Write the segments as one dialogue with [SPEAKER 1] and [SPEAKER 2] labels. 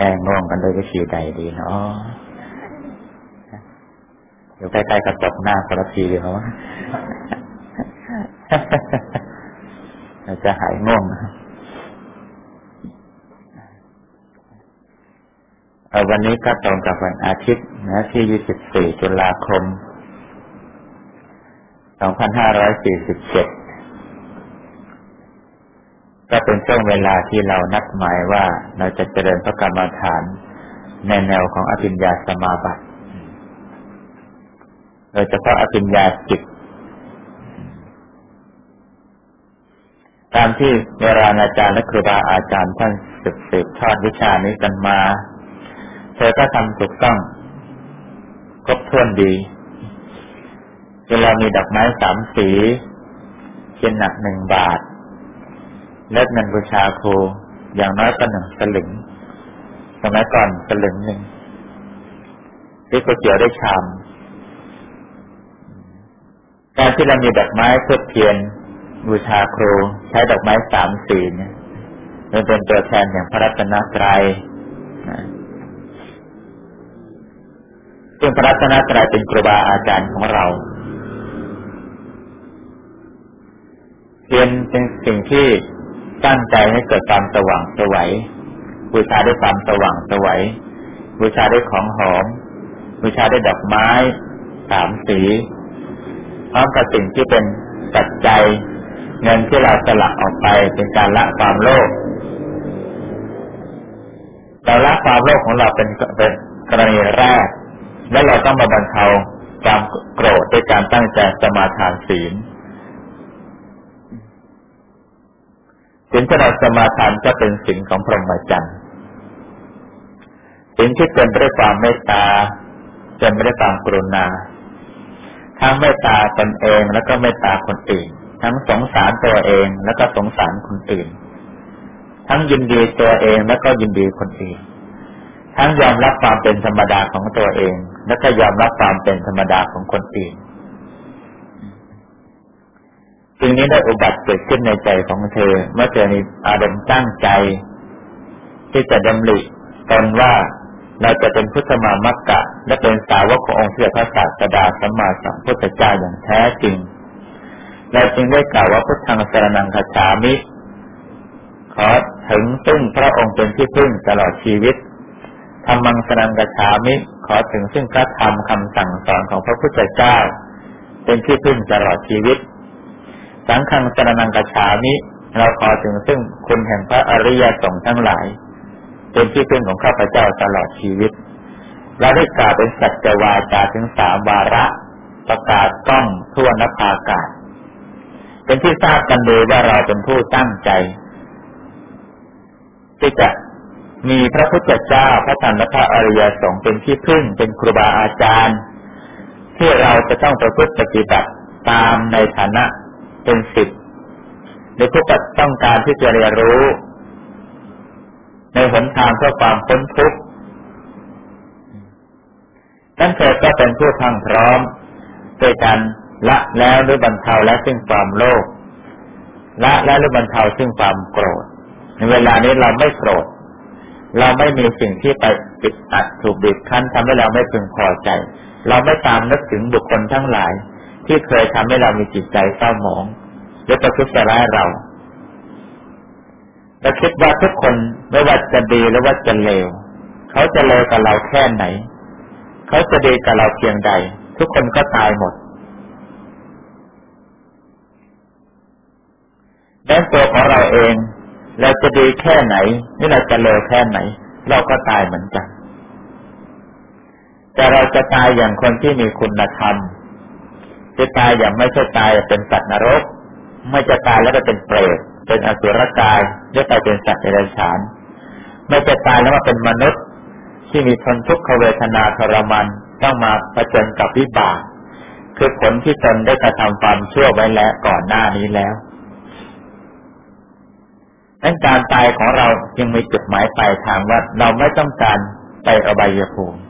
[SPEAKER 1] แก้ง่วงกันโดยวิธีใดดีเนาะอยู่ใกล้ๆกระจกหน้าคนละทีเดียวจะหายง่วงวันนี้ก็ตรงกับวันอาทิตย์นะที่ 24 ตุลาคม 2547 ก็เป็นช่วงเวลาที่เรานัดหมายว่าเราจะเจริญพระกรรมฐานในแนวของอภิญญาสมาบัติโดยเฉพาะอภิญญาจิต ตามที่เวลาอาจารย์และครูบาอาจารย์ท่านสืบสืบทอดวิชานี้กันมา เธอก็ทำถูกต้องครบถ้วนดีเวลามีดอกไม้สามสีเช่นหนักหนึ่งบาท เลิกเงินบูชาครูอย่างน้อยก็หนึ่งสลึงสมัยก่อนสลึงหนึ่งที่ก๋วยเตี๋ยวได้ชาม การที่เรามีดอกไม้เพื่อเทียนบูชาครู ใช้ดอกไม้สามสีเนี่ยมันเป็นตัวแทนอย่างพระรัตนตรัยซึ่งพระรัตนตรัยเป็นครูบาอาจารย์ของเราเทียนเป็นสิ่งที่ ตั้งใจให้เกิดความสว่างสวัยบูชาด้วยความสว่างสวัยบูชาด้วยของหอมบูชาด้วยดอกไม้สามสีพร้อมกับสิ่งที่เป็นปัจจัยเงินที่เราสละออกไปเป็นการละความโลภเราละความโลภของเราเป็นเป็นกรณีแรก และเราต้องมาบรรเทาความโกรธด้วยการตั้งใจสมาทานศีล ศีลที่เราสมาทานจะเป็นศีลของพรหมจรรย์ศีลที่เต็มไปด้วยความเมตตาเต็มไปด้วยความกรุณา ทั้งเมตตาตนเองแล้วก็เมตตาคนอื่น ทั้งสงสารตัวเองแล้วก็สงสารคนอื่น ทั้งยินดีตัวเองแล้วก็ยินดีคนอื่น ทั้งยอมรับความเป็นธรรมดาของตัวเอง แล้วก็ยอมรับความเป็นธรรมดาของคนอื่น สิ่งนี้ได้อุบัติเกิดขึ้นในใจของเธอ เมื่อเธอมีอารมณ์ตั้งใจ ที่จะดำริตนว่าเราจะเป็นพุทธมามักกะ และเป็นสาวกขององค์เทพระศาสดาสัมมาสัมพุทธเจ้าอย่างแท้จริงเราจึงได้กล่าวว่าพุทธังสรนังคาชามิขอถึงซึ่งพระองค์เป็นที่พึ่งตลอดชีวิตธรรมังสนังกชามิ ขอถึงซึ่งพระธรรมคำสั่งสอนของพระพุทธเจ้า เป็นที่พึ่งตลอดชีวิต สังฆังสรนังกชามิเราขอถึงซึ่งคุณแห่งพระอริยสงฆ์ทั้งหลาย เป็นที่พึ่งของข้าพเจ้าตลอดชีวิตเราได้กล่าวเป็นสัจวาจาถึงสามวาระ ประกาศต้องทั่วนภากาศ เป็นที่ทราบกันโดีว่าเราเป็นผู้ตั้งใจที่จะมีพระพุทธเจ้าพระธรรมและพระอริยสงฆ์เป็นที่พึ่งเป็นครูบาอาจารย์ ที่เราจะต้องประพฤติปฏิบัติตามในฐานะ เป็นสิทธิ์ในผู้ต้องการที่จะเรียนรู้ ในหนทางเพื่อความพ้นทุกข์นั่นเธอก็เป็นผู้ทั้งพร้อมโดยการละแล้วหรือบรรเทาและซึ่งความโลภละแล้วหรือบรรเทาซึ่งความโกรธ ในเวลานี้เราไม่โกรธ เราไม่มีสิ่งที่ไปปิดอัดถูกบิดคั้นทำให้เราไม่พึงพอใจ เราไม่ตามนึกถึงบุคคลทั้งหลาย ที่เคยทำให้เรามีจิตใจเศร้าหมองหรือประทุษร้ายเราเราคิดว่าทุกคนไม่ว่าจะดีหรือว่าจะเลวเขาจะเลวกับเราแค่ไหน เขาจะดีกับเราเพียงใด ทุกคนก็ตายหมดด้านตัวของเราเอง เราจะดีแค่ไหนนี่เราจะเลวแค่ไหน เราก็ตายเหมือนกัน แต่เราจะตายอย่างคนที่มีคุณธรรม จะตายอย่างไม่ใช่ตายเป็นสัตว์นรก ไม่จะตายแล้วก็เป็นเปรตเป็นอสุรกายจะตายเป็นสัตว์เดรัจฉาน ไม่จะตายแล้วมาเป็นมนุษย์ ที่มีทนทุกขเวทนาทรมานต้องมาเผชิญกับวิบาก คือผลที่ตนได้กระทำความชั่วไว้แล้วก่อนหน้านี้แล้วดังการตายของเราจึงมีจุดหมายปลายทางว่าเราไม่ต้องการไปอบายภูมิ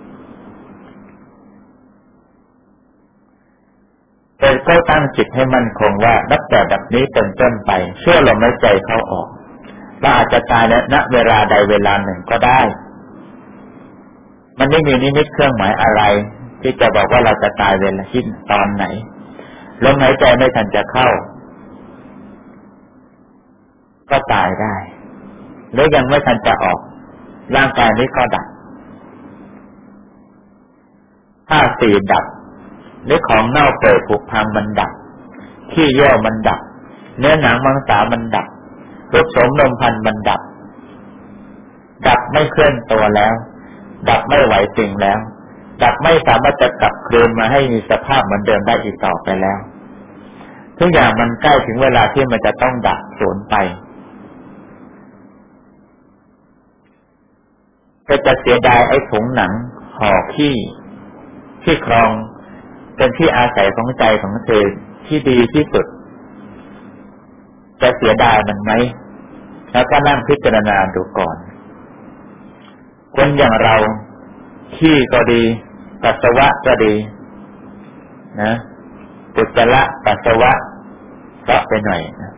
[SPEAKER 1] แต่ก็ตั้งจิตให้มั่นคงว่านับแต่แบบนี้เป็นต้นไปเชื่อลมหายใจเข้าออกเราอาจจะตายในณเวลาใดเวลาหนึ่งก็ได้ มันไม่มีนิมิตเครื่องหมายอะไร ที่จะบอกว่าเราจะตายเวลาที่ตอนไหนลมหายใจไม่ทันจะเข้า ก็ตายได้ หรือยังไม่ทันจะออก ร่างกายนี้ก็ดับถ้าสี่ดับ หรือของเน่าเปื่อยผุพังมันดับขี้เยี่ยวมันดับ เนื้อหนังมังสามันดับรูปสมนมพันมันดับ ดับไม่เคลื่อนตัวแล้ว ดับไม่ไหวจริงแล้ว ดับไม่สามารถจะกลับคืนมาให้มีสภาพเหมือนเดิมได้อีกต่อไปแล้วทุกอย่างมันใกล้ถึงเวลาที่มันจะต้องดับสูญไปก็จะเสียดายไอ้ถุงหนังห่อขี้ที่ครอง เป็นที่อาศัยของใจของเธอที่ดีที่สุด จะเสียดายมันไหม แล้วก็นั่งพิจารณาดูก่อน คนอย่างเราขี้ก็ดี ปัสสาวะก็ดี นะปุจจระปัสสาวะก็ไปหน่อยนะ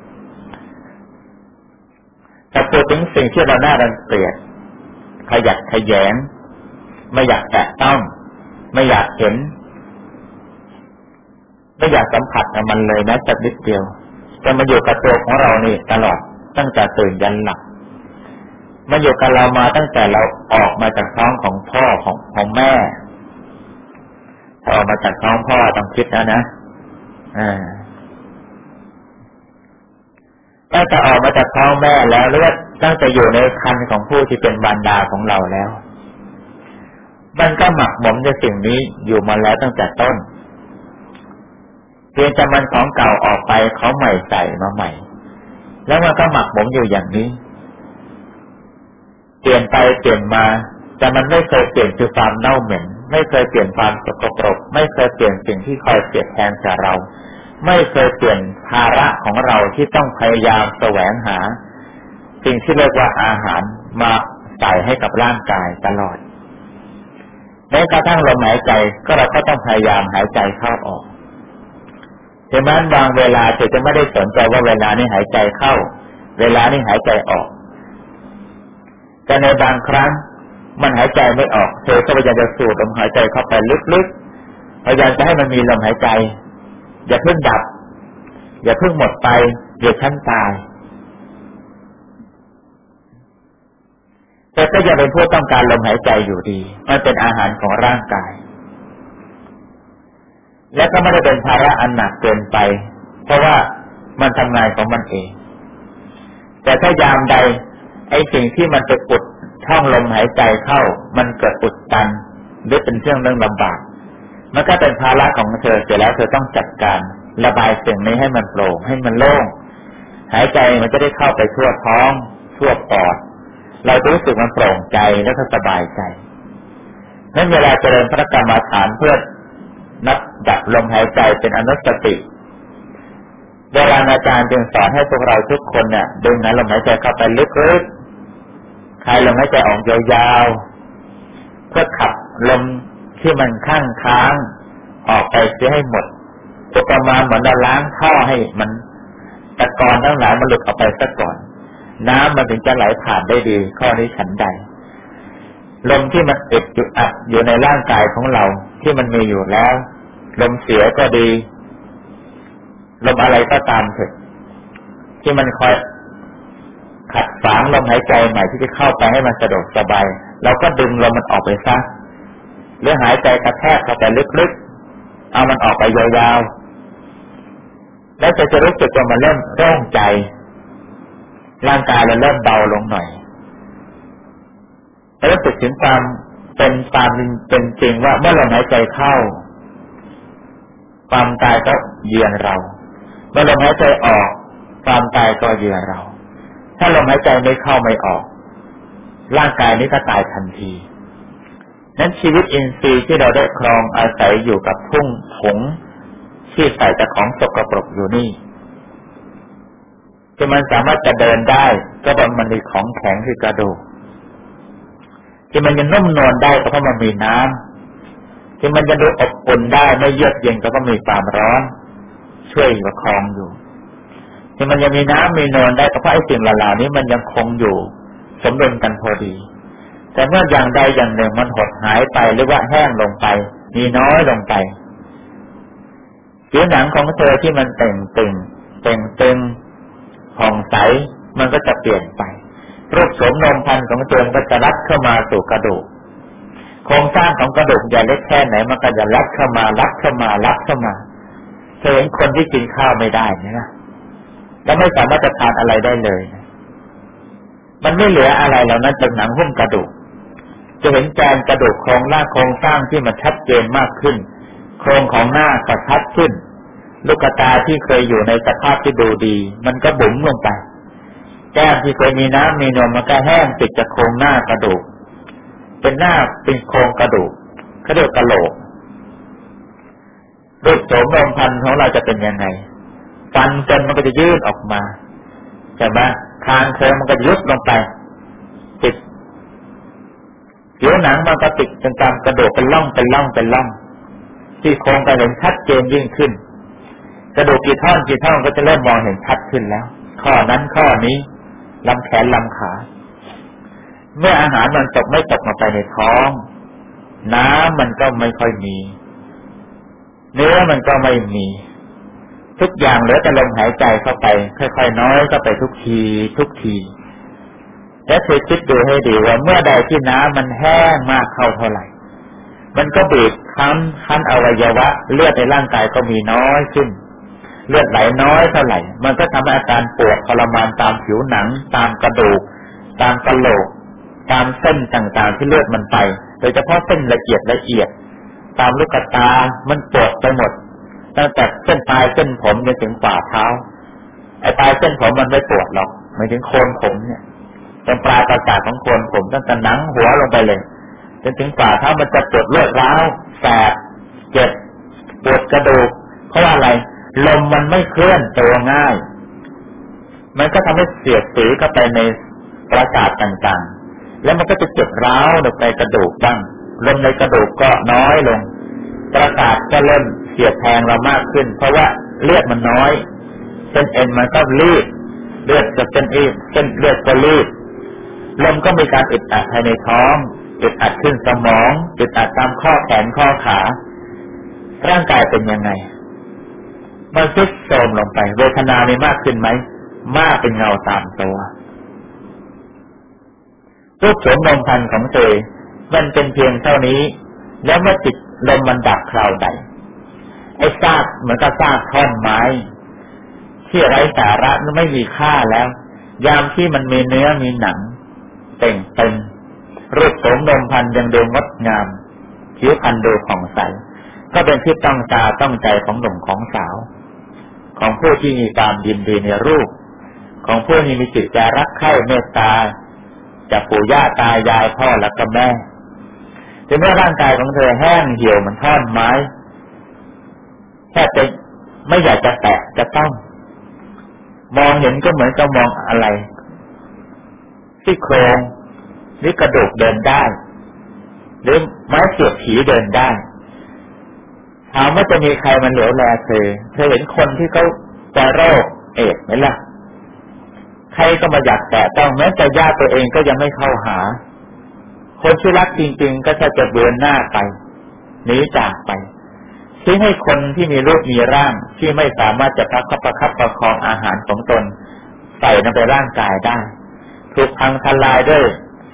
[SPEAKER 1] แต่พูดถึงสิ่งที่เราหน้ารังเกียจขยักขยแยง ไม่อยากแตะต้อง ไม่อยากเห็น ไม่อยากสัมผัสกับมันเลยนะจักนิดเดียว จะมาอยู่กับตัวของเรานี่ตลอดตั้งแต่ตื่นยันหลับมาอยู่กับเรามาตั้งแต่เราออกมาจากท้องของพ่อของของแม่ถ้าออกมาจากท้องพ่อต้องคิดแล้วนะอ่าตั้งแต่ออกมาจากท้องแม่แล้วหรือว่าตั้งแต่อยู่ในคันของผู้ที่เป็นบารดาของเราแล้ว มันก็หมักหมมในสิ่งนี้อยู่มาแล้วตั้งแต่ต้น เพียงแต่มันของเก่าออกไปเขาใหม่ใส่มาใหม่ แล้วมันก็หมักหมมอยู่อย่างนี้ เปลี่ยนไปเปลี่ยนมา แต่มันไม่เคยเปลี่ยนคือความเน่าเหม็น ไม่เคยเปลี่ยนความสกปรก ไม่เคยเปลี่ยนสิ่งที่คอยเปลี่ยแทนจากเรา ไม่เคยเปลี่ยนภาระของเราที่ต้องพยายามแสวงหา สิ่งที่เรียกว่าอาหารมาใส่ให้กับร่างกายตลอดแม้กระทั่งลมหายใจก็เราก็ต้องพยายามหายใจเข้าออก ถึงแม้บางเวลาเธอจะไม่ได้สนใจว่าเวลานี้หายใจเข้า เวลานี้หายใจออก แต่ในบางครั้งมันหายใจไม่ออก เธอก็พยายามจะสูดลมหายใจเข้าไปลึกๆ พยายามจะให้มันมีลมหายใจ อย่าเพิ่งดับ อย่าเพิ่งหมดไปเดี๋ยวฉันตายแต่ก็ยังเป็นผู้ต้องการลมหายใจอยู่ดี มันเป็นอาหารของร่างกาย และก็ไม่ได้เป็นภาระอันหนักเกินไป เพราะว่ามันทำงานของมันเอง แต่ถ้ายามใด ไอ้สิ่งที่มันจะปุดช่องลมหายใจเข้า มันเกิดอุดตันหรือเป็นเรื่องเรื่องลำบาก มันก็เป็นภาระของเธอเสร็จแล้วเธอต้องจัดการ ระบายสิ่งนี้ให้มันโปร่งให้มันโล่งหายใจมันจะได้เข้าไปทั่วท้อง ทั่วปอด เราจะรู้สึกมันโปร่งใจและก็สบายใจนั้นเวลาเจริญพระกรรมฐานเพื่อ นับดับลมหายใจเป็นอนุสติเวลาอาจารย์จึงสอนให้พวกเราทุกคนเนี่ยดึงนะลมหายใจเข้าไปลึกๆคลายลมหายใจออกยาวๆ เพื่อขับลมที่มันข้างค้างออกไปเสียให้หมดก็ประมาณเหมือนเราล้างท่อให้มันตะกอนทั้งหลายมันหลุดออกไปซะก่อน น้ำมันถึงจะไหลผ่านได้ดี ข้อนี้ฉันใด ลมที่มันอึดอยู่อัดอยู่ในร่างกายของเราที่มันมีอยู่แล้ว ลมเสียก็ดี ลมอะไรก็ตามเถอะ ที่มันคอยขัดฝางลมหายใจใหม่ที่จะเข้าไปให้มันสะดวกสบายเราก็ดึงลมมันออกไปซะหรือหายใจกระแทกเข้าไปลึกๆ เอามันออกไปยาวๆ แล้วจะจะรู้สึกว่ามันเริ่มโล่งใจ ร่างกายเราเริ่มเบาลงหน่อยแล้วรู้สึกถึงความเป็นความเป็นจริงว่าเมื่อเราหายใจเข้า ความตายก็เยือนเราเมื่อลมหายใจออก ความตายก็เยือนเรา ถ้าลมหายใจไม่เข้าไม่ออก ร่างกายนี้ก็ตายทันทีนั้นชีวิตอินทรีย์ที่เราได้ครองอาศัยอยู่กับทุ่งผงที่ใส่แต่ของสกปรกอยู่นี่ที่มันสามารถจะเดินได้ ก็เพราะมันมีของแข็งคือกระดูกที่มันจะนุ่มนวลได้ก็เพราะมันมีน้ำ ที่มันจะดูอบอุ่นได้ไม่เยือกเย็นก็เพราะมีความร้อน ช่วยประคองอยู่ ที่มันยังมีน้ำมีนวลได้ก็เพราะไอ้สิ่งเหล่านี้มันยังคงอยู่ สมดุลกันพอดี แต่เมื่ออย่างใดอย่างหนึ่งมันหดหายไปหรือว่าแห้งลงไป มีน้อยลงไปผิวหนังของเธอที่มันเต่งตึงเต่งตึงผ่องใสมันก็จะเปลี่ยนไปรูปโฉมนมพันของเธอก็จะรัดเข้ามาสู่กระดูก ครงสร้างของกระดูกใหญ่เล็กแค่ไหนมันก็จะรัดเข้ามารัดเข้ามารัดเข้ามาเธอเห็นคนที่กินข้าวไม่ได้นะแล้วไม่สามารถจะทานอะไรได้เลยมันไม่เหลืออะไรแล้วนั้นเป็นหนังหุ้มกระดูก จะเห็นแกนกระดูกโครงหน้าโครงสร้างที่มันชัดเจนมากขึ้น โครงของหน้าก็ชัดขึ้น ลูกตาที่เคยอยู่ในสภาพที่ดูดี มันก็บุ๋มลงไป แก้มที่เคยมีน้ำมีนมมันก็แห้งติดจากโครงหน้ากระดูก เป็นหน้าเป็นโครงกระดูกเขาเรียกกระโหลกรูปโฉมนมพันของเราจะเป็นยังไง ฟันจนมันก็จะยืดออกมาใช่ไหมคางเคิมมันก็ยุบลงไปติดผิวหนังมันก็ติดจนตามกระดูกเป็นร่องเป็นร่องเป็นร่อง ที่โครงก็เห็นชัดเจนยิ่งขึ้น กระดูกกี่ท่อนกี่ท่อนก็จะเริ่มมองเห็นชัดขึ้นแล้ว ข้อนั้นข้อนี้ลำแขนลำขา เมื่ออาหารมันตกไม่ตกมาไปในท้อง น้ำมันก็ไม่ค่อยมี เนื้อมันก็ไม่มี ทุกอย่างเหลือแต่ลมหายใจเข้าไป ค่อยๆน้อยเข้าไปทุกที ทุกทีและเธอคิดดูให้ดีว่าเมื่อใดที่น้ำมันแห้งมากเข้าเท่าไหร่ มันก็บีบคั้นคั้นอวัยวะ เลือดในร่างกายก็มีน้อยขึ้น เลือดไหลน้อยเท่าไหร่ มันก็ทำให้อาการปวดทรมานตามผิวหนัง ตามกระดูก ตามกระโหลก ตามเส้นต่างๆที่เลือดมันไป โดยเฉพาะเส้นละเอียดละเอียด ตามลูกตา มันปวดไปหมด ตั้งแต่เส้นปลายเส้นผมจนถึงฝ่าเท้า ไอ้ปลายเส้นผมมันไม่ปวดหรอกหมายถึงโคนผมเนี่ยเป็นปลายประสาทของโคนผมตั้งแต่หนังหัวลงไปเลยจนถึงฝ่าเท้ามันจะปวดเลือดร้าวแสบเจ็บปวดกระดูก เพราะว่าอะไร ลมมันไม่เคลื่อนตัวง่าย มันก็ทำให้เสียดสีเข้าไปในประสาทต่างๆ แล้วมันก็จะเจ็บร้าวลงไปกระดูกบ้างลมในกระดูกก็น้อยลง ประสาทก็เริ่มเสียดแทงเรามากขึ้น เพราะว่าเลือดมันน้อยเส้นเอ็นมันก็รีบเลือดจะเป็นเอ็นเส้นเลือดก็รีบลมก็มีการอึดอัดภายในท้องอึดอัดขึ้นสมองอึดอัดตามข้อแขนข้อขา ร่างกายเป็นยังไง มันซุดโทมลงไป เวทนามีมากขึ้นไหม มากเป็นเงาตามตัว รูปโฉมนมพันของเธอ มันเป็นเพียงเท่านี้ แล้วเมื่อจิตลมมันดับคราวใดไอ้ซากเหมือนกับซากท่อนไม้ ที่ไร้สาระไม่มีค่าแล้ว ยามที่มันมีเนื้อมีหนังเต่งเต็มรูปโสมนมพันยังดูงดงามผิวพันดูผ่องใส ก็เป็นที่ต้องตาต้องใจของหนุ่มของสาว ของผู้ที่มีความยินดีในรูป ของผู้ที่มีจิตใจรักใคร่เมตตา จากปู่ย่าตายายพ่อและก็แม่ถึงแม้ร่างกายของเธอแห้งเหี่ยวเหมือนท่อนไม้แค่จะไม่อยากจะแตะจะต้อง มองเห็นก็เหมือนกับมองอะไรที่โครงหรือกระดูกเดินได้ หรือไม้เสียบผีเดินได้ถามว่าจะมีใครมันเหลียวแลเธอ เธอเห็นคนที่เขาจะโรคเอดไหมล่ะ ใครก็มาอยากแตะต้องแม้แต่ญาติตัวเองก็ยังไม่เข้าหา คนที่รักจริง ๆ ก็จะจะเบือนหน้าไปหนีจากไปทิ้งให้คนที่มีรูปมีร่างที่ไม่สามารถจะพักประคับประคองอาหารของตนใส่ในร่างกายได้ ถูกพังทลายด้วย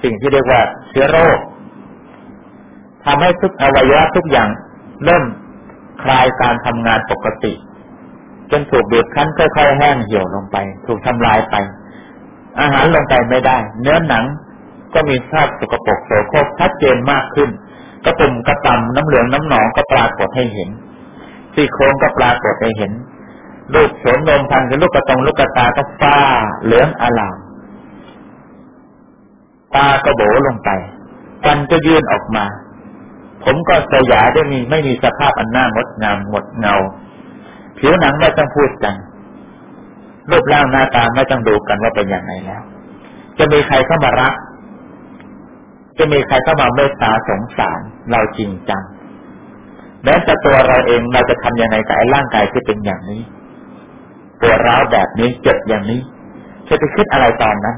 [SPEAKER 1] สิ่งที่เรียกว่าเชื้อโรคทำให้ทุกอวัยวะทุกอย่างเริ่มคลายการทำงานปกติ จนถูกบีบคั้นค่อยๆแห้งเหี่ยวลงไป ถูกทำลายไป อาหารลงไปไม่ได้ เนื้อหนังก็มีสภาพสกปรกโสโครกชัดเจนมากขึ้น กระตุ่มกระตำน้ำเหลืองน้ำหนองก็ปรากฏให้เห็นซี่โครงก็ปรากฏให้เห็นลูกโสมนมพันคือลูกกระตงลูกกระตาก็ฟ้าเหลืองอลามตาก็โบลงไปฟันก็ยื่นออกมา ผมก็สยายได้มีไม่มีสภาพอันน่างดงามหมดเงา ผิวหนังไม่ต้องพูดกัน รูปร่างหน้าตาไม่ต้องดูกันว่าเป็นอย่างไรแล้ว จะมีใครเข้ามารัก จะมีใครเข้ามาเมตตาสงสาร เราจริงจังแม้แต่ตัวเราเองเราจะทำยังไงกับไอ้ร่างกายที่เป็นอย่างนี้ปวดร้าวแบบนี้เจ็บอย่างนี้ จะไปคิดอะไรตอนนั้น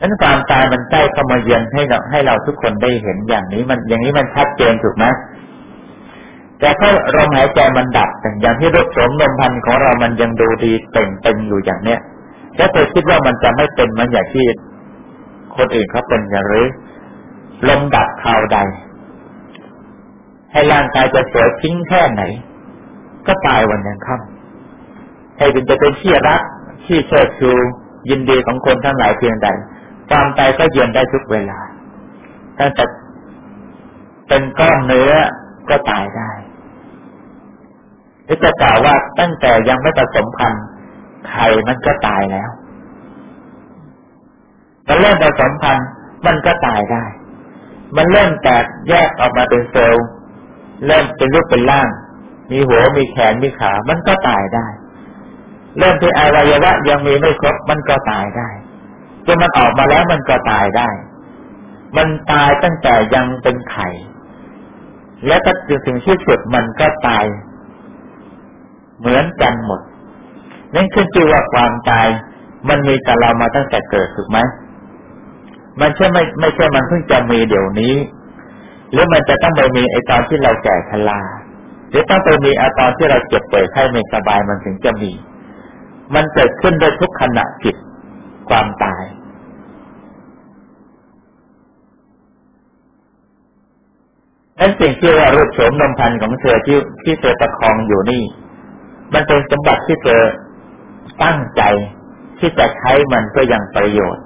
[SPEAKER 1] นั้นความตายมันใกล้เข้ามาเยือนให้เราให้เราทุกคนได้เห็นอย่างนี้ มันอย่างนี้มันชัดเจนถูกไหม แต่ถ้าลมหายใจมันดับอย่างที่รถสมนมพันธ์ของเรามันยังดูดีเต่งเต็งอยู่อย่างเนี้ยแล้วเธอคิดว่ามันจะไม่เป็นมันอย่างที่คนอื่นเขาเป็นอย่างหรือลมดับคราวใด ให้ร่างกายจะสวยทิ้งแค่ไหน ก็ตายวันยังค่ำให้เป็นจะเป็นที่รักที่เชิดชูยินดีของคนทั้งหลายเพียงใดความตายก็เยือนได้ทุกเวลาตั้งแต่เป็นก้อนเนื้อก็ตายได้ หรือจะกล่าวว่าตั้งแต่ยังไม่ผสมพันธุ์ไข่มันก็ตายแล้วมันเริ่มผสมพันธุ์มันก็ตายได้ มันเริ่มแตกแยกออกมาเป็นเซลล์เริ่มเป็นรูปเป็นร่าง มีหัวมีแขนมีขา มันก็ตายได้ เริ่มที่อวัยวะยังมีไม่ครบมันก็ตายได้จนมันออกมาแล้วมันก็ตายได้ มันตายตั้งแต่ยังเป็นไข่ และก็จนถึงที่สุดมันก็ตาย เหมือนกันหมดนั่นคือชื่อว่าความตาย มันมีกับเรามาตั้งแต่เกิดถูกไหมมันใช่ไม่ไม่ใช่มันเพิ่งจะมีเดี๋ยวนี้ หรือมันจะต้องไปมีไอตอนที่เราแก่ชราหรือต้องไปมีไอตอนที่เราเจ็บป่วยไข้ไม่สบายมันถึงจะมี มันเกิดขึ้นโดยทุกขณะจิตความตายนั้นสิ่งที่ว่ารูปโฉมนมพันธ์ของเธอที่ที่เธอประคองอยู่นี่ มันเป็นสมบัติที่เธอตั้งใจที่จะใช้มันเพื่อยังประโยชน์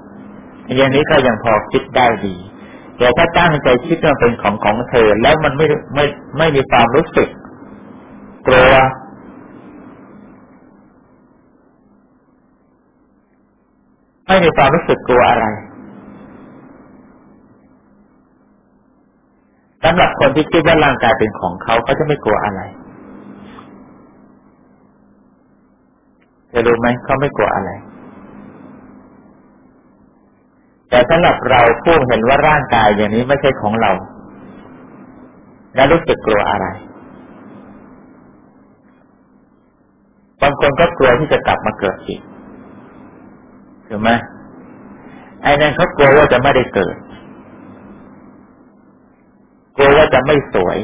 [SPEAKER 1] อย่างนี้ก็ยังพอคิดได้ดีแต่ถ้าตั้งใจคิดว่าเป็นของของเธอ แล้วมันไม่ไม่ไม่มีความรู้สึกกลัวไม่มีความรู้สึกกลัวอะไรสำหรับคนที่คิดว่าร่างกายเป็นของเขาเขาจะไม่กลัวอะไร จะรู้ไหมเขาไม่กลัวอะไร แต่สำหรับเราผู้เห็นว่าร่างกายอย่างนี้ไม่ใช่ของเรา แล้วรู้สึกกลัวอะไรบางคนก็กลัวที่จะกลับมาเกิดอีกถูกไหมไอ้นั่นเขากลัวว่าจะไม่ได้เกิด กลัวว่าจะไม่สวย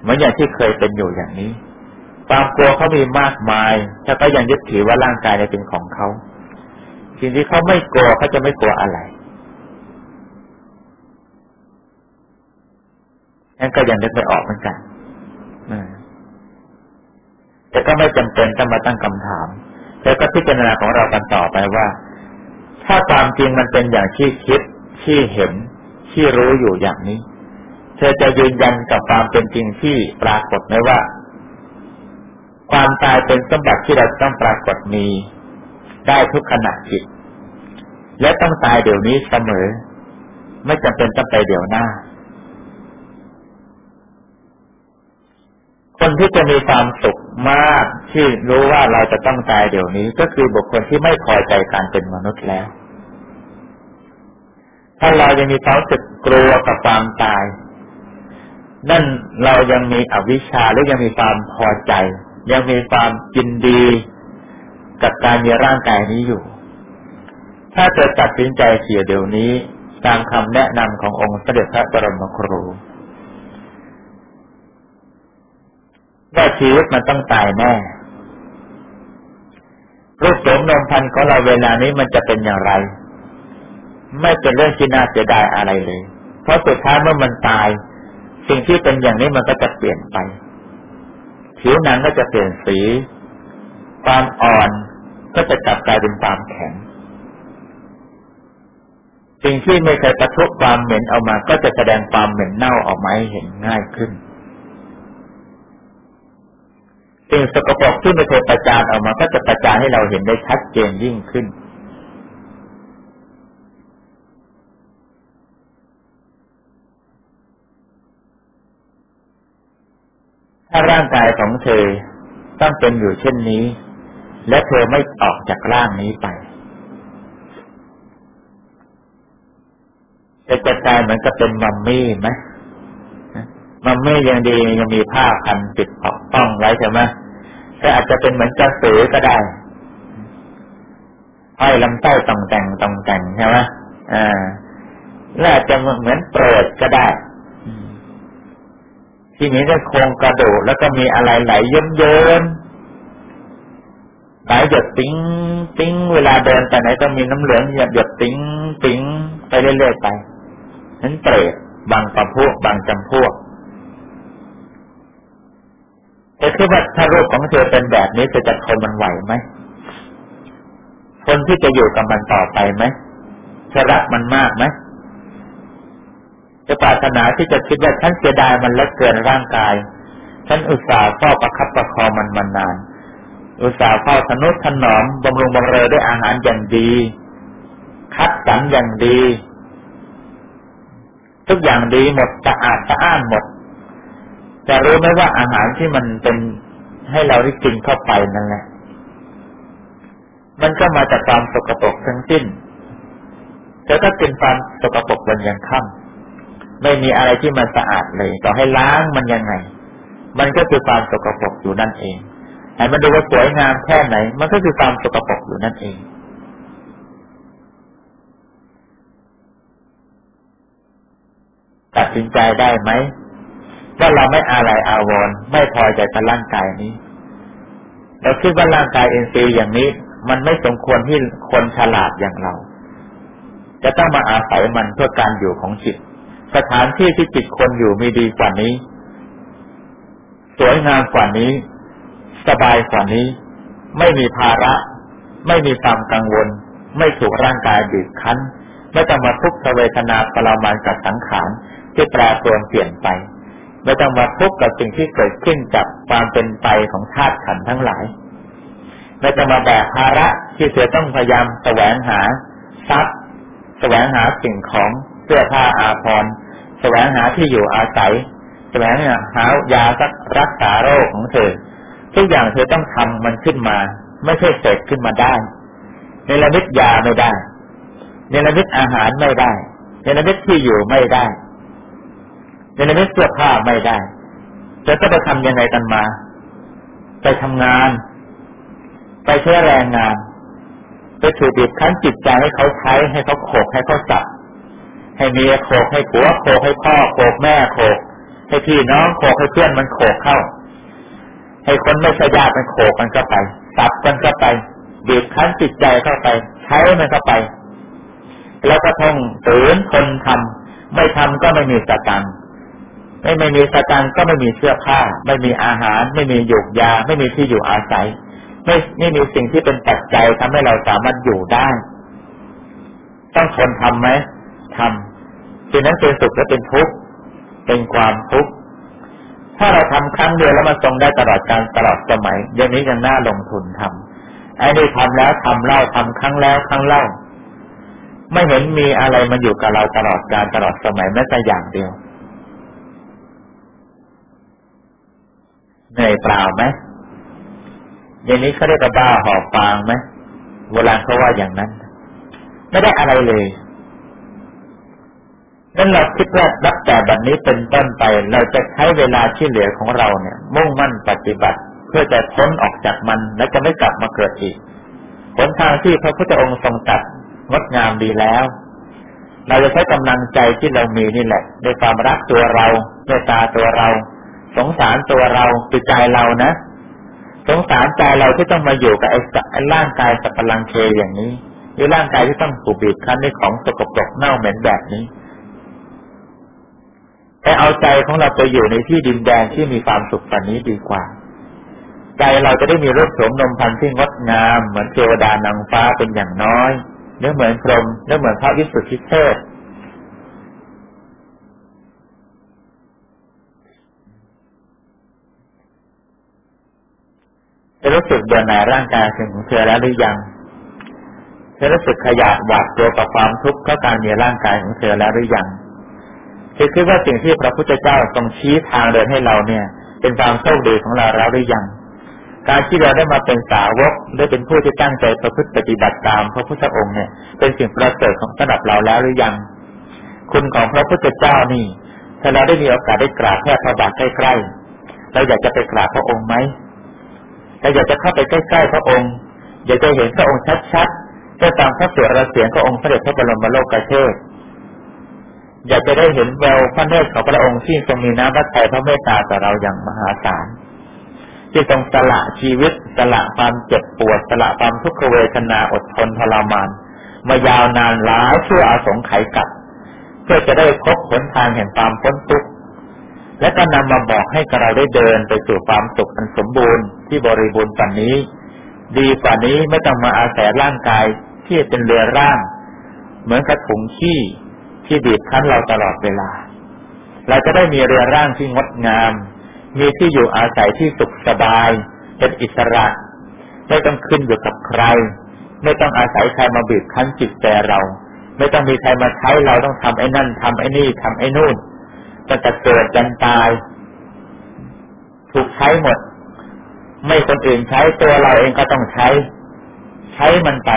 [SPEAKER 1] เหมือนอย่างที่เคยเป็นอยู่อย่างนี้ ความกลัวเขามีมากมายถ้าก็ยังยึดถือว่าร่างกายเป็นของเขาสิ่งที่เขาไม่กลัวเขาจะไม่กลัวอะไรนั่นก็ยังนึกไม่ออกเหมือนกันแต่ก็ไม่จำเป็นต้องมาตั้งคำถามแต่ก็พิจารณาของเรากันต่อไปว่า ถ้าความจริงมันเป็นอย่างที่คิดที่เห็นที่รู้อยู่อย่างนี้ เธอจะยืนยันกับความเป็นจริงที่ปรากฏไหมว่า ความตายเป็นสมบัติที่เราต้องปรากฏมี ได้ทุกขณะจิต และต้องตายเดี๋ยวนี้เสมอ ไม่จำเป็นต้องไปเดี๋ยวหน้า คนที่จะมีความสุขมากที่รู้ว่าเราจะต้องตายเดี๋ยวนี้ ก็คือบุคคลที่ไม่พอใจการเป็นมนุษย์แล้ว ถ้าเรายังมีความสึกกลัวกับความตาย นั่นเรายังมีอวิชชาหรือยังมีความพอใจ ยังมีความยินดีกับการมีร่างกายนี้อยู่ ถ้าจะตัดสินใจเสียเดี๋ยวนี้ ตามคำแนะนำขององค์เสด็จพระบรมครูว่าชีวิตมันต้องตายแน่รูปสมนมพันของเราเวลานี้มันจะเป็นอย่างไร ไม่เป็นเรื่องที่น่าเสียดายอะไรเลย เพราะสุดท้ายเมื่อมันตาย สิ่งที่เป็นอย่างนี้มันก็จะเปลี่ยนไป ผิวหนังก็จะเปลี่ยนสี ความอ่อนก็จะกลับกลายเป็นความแข็ง สิ่งที่ไม่เคยประทุความเหม็นออกมา ก็จะแสดงความเหม็นเน่าออกมาให้เห็นง่ายขึ้น สิ่งสกปรกที่ไม่เคยประจานออกมา ก็จะประจานให้เราเห็นได้ชัดเจนยิ่งขึ้น ถ้าร่างกายของเธอต้องเป็นอยู่เช่นนี้ และเธอไม่ออกจากร่างนี้ไปจะจะตายเหมือนกับเป็นมัมมี่ไหมมันไม่ยังดียังมีผ้าพันปิดปกป้องไว้ใช่ไหมแต่อาจจะเป็นเหมือนกระสือก็ได้ห้อยลำไส้ต้องแต่งต้องแต่งใช่ไหมอ่าแล้วจะเหมือนเปรตก็ได้ ที่นี้ก็โครงกระดูกแล้วก็มีอะไรไหลเยิ้มเยิ้มไหลหยดติ้งติ้งเวลาเดินไปไหนก็มีน้ำเหลืองหยดหยดติ้งติ้งไปเรื่อยๆไปนั้นเปรตบางประพวกบางจำพวกแต่คือว่าถ้ารูปของเธอเป็นแบบนี้จะจะทนมันไหวไหมคนที่จะอยู่กับมันต่อไปไหมจะรักมันมากไหม จะปรารถนาที่จะคิดว่าฉันเสียดายมันเล็กเกินร่างกาย ฉันอุตส่าห์เฝ้าประคับประคองมันมานาน อุตส่าห์เฝ้าทนุถนอมบำรุงบำเรอด้วยอาหารอย่างดี คัดสรรอย่างดี ทุกอย่างดีหมดสะอาดสะอ้านหมดจะรู้ไหมว่าอาหารที่มันเป็นให้เราได้กินเข้าไปนั่นแหละ มันก็มาจากความสกปรกทั้งสิ้นแต่ก็เป็นความสกปรกวันยังค่ำ ไม่มีอะไรที่มันสะอาดเลย ต่อให้ล้างมันยังไง มันก็คือความสกปรกอยู่นั่นเองให้มันดูว่าสวยงามแค่ไหน มันก็คือความสกปรกอยู่นั่นเองตัดสินใจได้ไหมว่าเราไม่อะไรอาวรณ์ไม่พอใจกับร่างกายนี้เราคิดว่าร่างกายเอ็นซีอย่างนี้ มันไม่สมควรที่คนฉลาดอย่างเรา จะต้องมาอาศัยมันเพื่อการอยู่ของจิต สถานที่ที่จิตคนอยู่มีดีกว่านี้ สวยงามกว่านี้ สบายกว่านี้ ไม่มีภาระ ไม่มีความกังวล ไม่ถูกร่างกายบีบคั้น ไม่ต้องมาทุกขเวทนาปรามานกับสังขารที่แปรปรวนเปลี่ยนไป ไม่ต้องมาทุกข์กับสิ่งที่เกิดขึ้นจากความเป็นไปของธาตุขันทั้งหลาย ไม่ต้องมาแบกภาระที่เธอต้องพยายามแสวงหาทรัพย์แสวงหาสิ่งของเสื้อผ้าอาภรณ์ แสวงหาที่อยู่อาศัย แสวงหายาสักรักษาโรคของเธอ ทุกอย่างเธอต้องทำมันขึ้นมา ไม่ใช่เสกขึ้นมาได้ในระมิดยาไม่ได้ในระมิดอาหารไม่ได้ในระมิดที่อยู่ไม่ได้ในระมิดเสื้อผ้าไม่ได้จะต้องไปทำยังไงกันมา ไปทำงาน ไปใช้แรงงาน ไปถูกบีบคั้นจิตใจให้เขาใช้ให้เขาโขกให้เขาจับ ให้เมียโขกให้ผัวโขกให้พ่อโขกแม่โขกให้พี่น้องโขกให้เพื่อนมันโขกเข้า ให้คนไม่ใช่ญาติมันโขกมันเข้าไปตับมันเข้าไปบีบคั้นจิตใจเข้าไป ใช้มันเข้าไป แล้วก็ต้องตื่นทนทำไม่ทำก็ไม่มีสตังไม่ไม่มีสตังก็ไม่มีเสื้อผ้า ไม่มีอาหาร ไม่มีหยกยา ไม่มีที่อยู่อาศัย ไม่ไม่มีสิ่งที่เป็นปัจจัยทำให้เราสามารถอยู่ได้ ต้องทนทำไหม ทำสิ่งนั้นเป็นสุขและเป็นทุกข์เป็นความทุกข์ถ้าเราทำครั้งเดียวแล้วมันทรงได้ตลอดการตลอดสมัยอย่างนี้ยังน่าลงทุนทำไอ้นี่ทำแล้วทำเล่าทำครั้งแล้วครั้งเล่า ไม่เห็นมีอะไรมาอยู่กับเราตลอดการตลอดสมัยแม้แต่อย่างเดียวเหนื่อยเปล่าไหมอย่างนี้เขาเรียกว่าบ้าหอบฟางไหมโบราณเขาว่าอย่างนั้น ไม่ได้อะไรเลย นั้นเราคิดว่านับแต่บัดนนี้เป็นต้นไป เราจะใช้เวลาที่เหลือของเราเนี่ย มุ่งมั่นปฏิบัติ เพื่อจะพ้นออกจากมันและจะไม่กลับมาเกิดอีกผลทางที่พระพุทธองค์ทรงตัดงดงามดีแล้ว เราจะใช้กำลังใจที่เรามีนี่แหละในความรักตัวเราเมตตาตัวเรา สงสารตัวเราคือใจเรานะ สงสารใจเราที่ต้องมาอยู่กับไอ้ร่างกายสัพพลังเคอย่างนี้หรือร่างกายที่ต้องถูกบีบคั้นในของสกปรกเน่าเหม็นแบบนี้ แต่เอาใจของเราไปอยู่ในที่ดินแดนที่มีความสุขฝันนี้ดีกว่า ใจเราจะได้มีรูปสมนมพันธ์ที่งดงาม เหมือนเทวดานางฟ้าเป็นอย่างน้อยเนื้อเหมือนพรหมเนื้อเหมือนพระวิสุทธิเทพจะรู้สึกเบื่อหน่ายร่างกายของเธอแล้วหรือยังจะรู้สึกขยาดหวาดกลัวกับความทุกข์เพราะการมีร่างกายของเธอแล้วหรือยัง คือคิดว่าสิ่งที่พระพุทธเจ้าทรงชี้ทางเดินให้เราเนี่ย เป็นความโชคดีของเราแล้วหรือยัง การที่เราได้มาเป็นสาวกได้เป็นผู้ที่ตั้งใจประพฤติปฏิบัติตามพระพุทธองค์เนี่ย เป็นสิ่งประเสริฐของสำหรับเราแล้วหรือยัง คุณของพระพุทธเจ้านี่ ถ้าเราได้มีโอกาสได้กราบแค่พระบาทใกล้ๆเราอยากจะไปกราบพระองค์ไหมเราอยากจะเข้าไปใกล้ๆพระองค์ อยากจะเห็นพระองค์ชัดๆใจจะตามพระเสือระเสียงขององค์พระเดชพระบรมโลกเทศ อยากจะได้เห็นแววพระเนตรของพระองค์ที่ทรงมีน้ำพระทัยพระเมตตาต่อเราอย่างมหาศาลที่ทรงสละชีวิตสละความเจ็บปวดสละความทุกขเวทนาอดทนทรมาน มายาวนานหลายชั่วอาสงไขยกับเพื่อจะได้พบหนทางแห่งความพ้นทุกข์และก็นำมาบอกให้เราได้เดินไปสู่ความสุขอันสมบูรณ์ที่บริบูรณ์ปันนี้ ดีกว่านี้ไม่ต้องมาอาศัยร่างกายที่เป็นเรือร่าง เหมือนกระถุงขี้ ที่บีบคั้นเราตลอดเวลา เราจะได้มีเรือร่างที่งดงาม มีที่อยู่อาศัยที่สุขสบาย เป็นอิสระ ไม่ต้องขึ้นอยู่กับใคร ไม่ต้องอาศัยใครมาบีบคั้นจิตใจเรา ไม่ต้องมีใครมาใช้เราต้องทำไอ้นั่นทำไอ้นี่ทำไอ้นู่นจะจะเกิดจันตาย ถูกใช้หมด ไม่คนอื่นใช้ตัวเราเองก็ต้องใช้ ใช้มันไป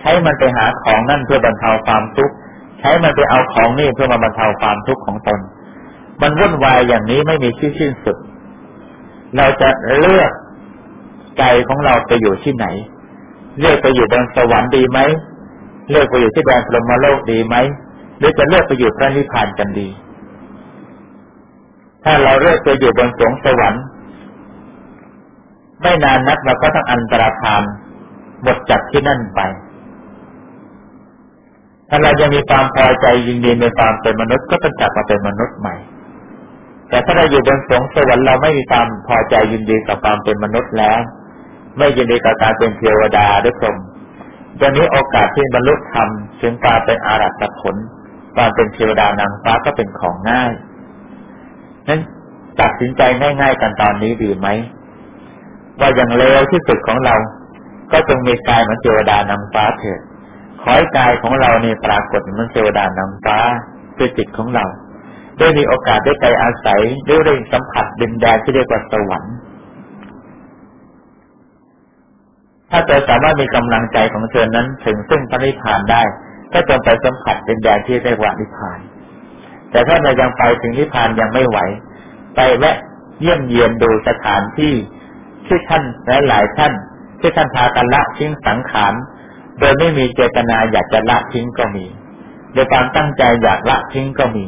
[SPEAKER 1] ใช้มันไปหาของนั่นเพื่อบรรเทาความทุกข์ ช้มันไปเอาของนี่เพื่อมาบรรเทาความทุกข์ของตน มันวุ่นวายอย่างนี้ไม่มีที่สิ้นสุด เราจะเลือกใจของเราไปอยู่ที่ไหน เลือกไปอยู่บนสวรรค์ดีไหม เลือกไปอยู่ที่แดนพรหมโลกดีไหม หรือจะเลือกไปอยู่พระนิพพานกันดี ถ้าเราเลือกไปอยู่บนสวงสวรรค์ ไม่นานนักเราก็ต้องอันตรธานหมดจากที่นั่นไป ถ้าเรายังมีความพอใจยินดีในความเป็นมนุษย์ก็ต้องกลับมาเป็นมนุษย์ใหม่ แต่ถ้าเราอยู่บนสวงสวรรค์เราไม่มีความพอใจยินดีกับความเป็นมนุษย์แล้ว ไม่ยินดีกับการเป็นเทวดาด้วยกรมจะมีโอกาสที่บรรลุธรรมถึงการเป็นอารัตผลการเป็นเทวดานางฟ้าก็เป็นของง่าย นั้นตัดสินใจง่าย ๆ กันตอนนี้ดีไหมว่าอย่างเลวที่สุดของเรา ก็จงมีกายเหมือนเทวดานางฟ้าเถิด ขอให้กายของเราเนี่ยปรากฏมือนเทวดานำฟ้าด้วยจิตของเรา ได้มีโอกาสได้ไปอาศัยได้ได้สัมผัสดินแดนที่เรียกว่าสวรรค์ ถ้าเธอสามารถมีกำลังใจของเธอนั้นถึงซึ่งพระนิพพานได้ ก็จงไปสัมผัสดินแดนที่เรียกว่านิพพาน แต่ถ้าเรายังไปถึงนิพพานยังไม่ไหว ไปแวะเยี่ยมเยียนดูสถานที่ที่ท่านและหลายท่านที่ท่านพากันละทิ้งสังขาร โดยไม่มีเจตนาอยากจะละทิ้งก็มี โดยความตั้งใจอยากละทิ้งก็มี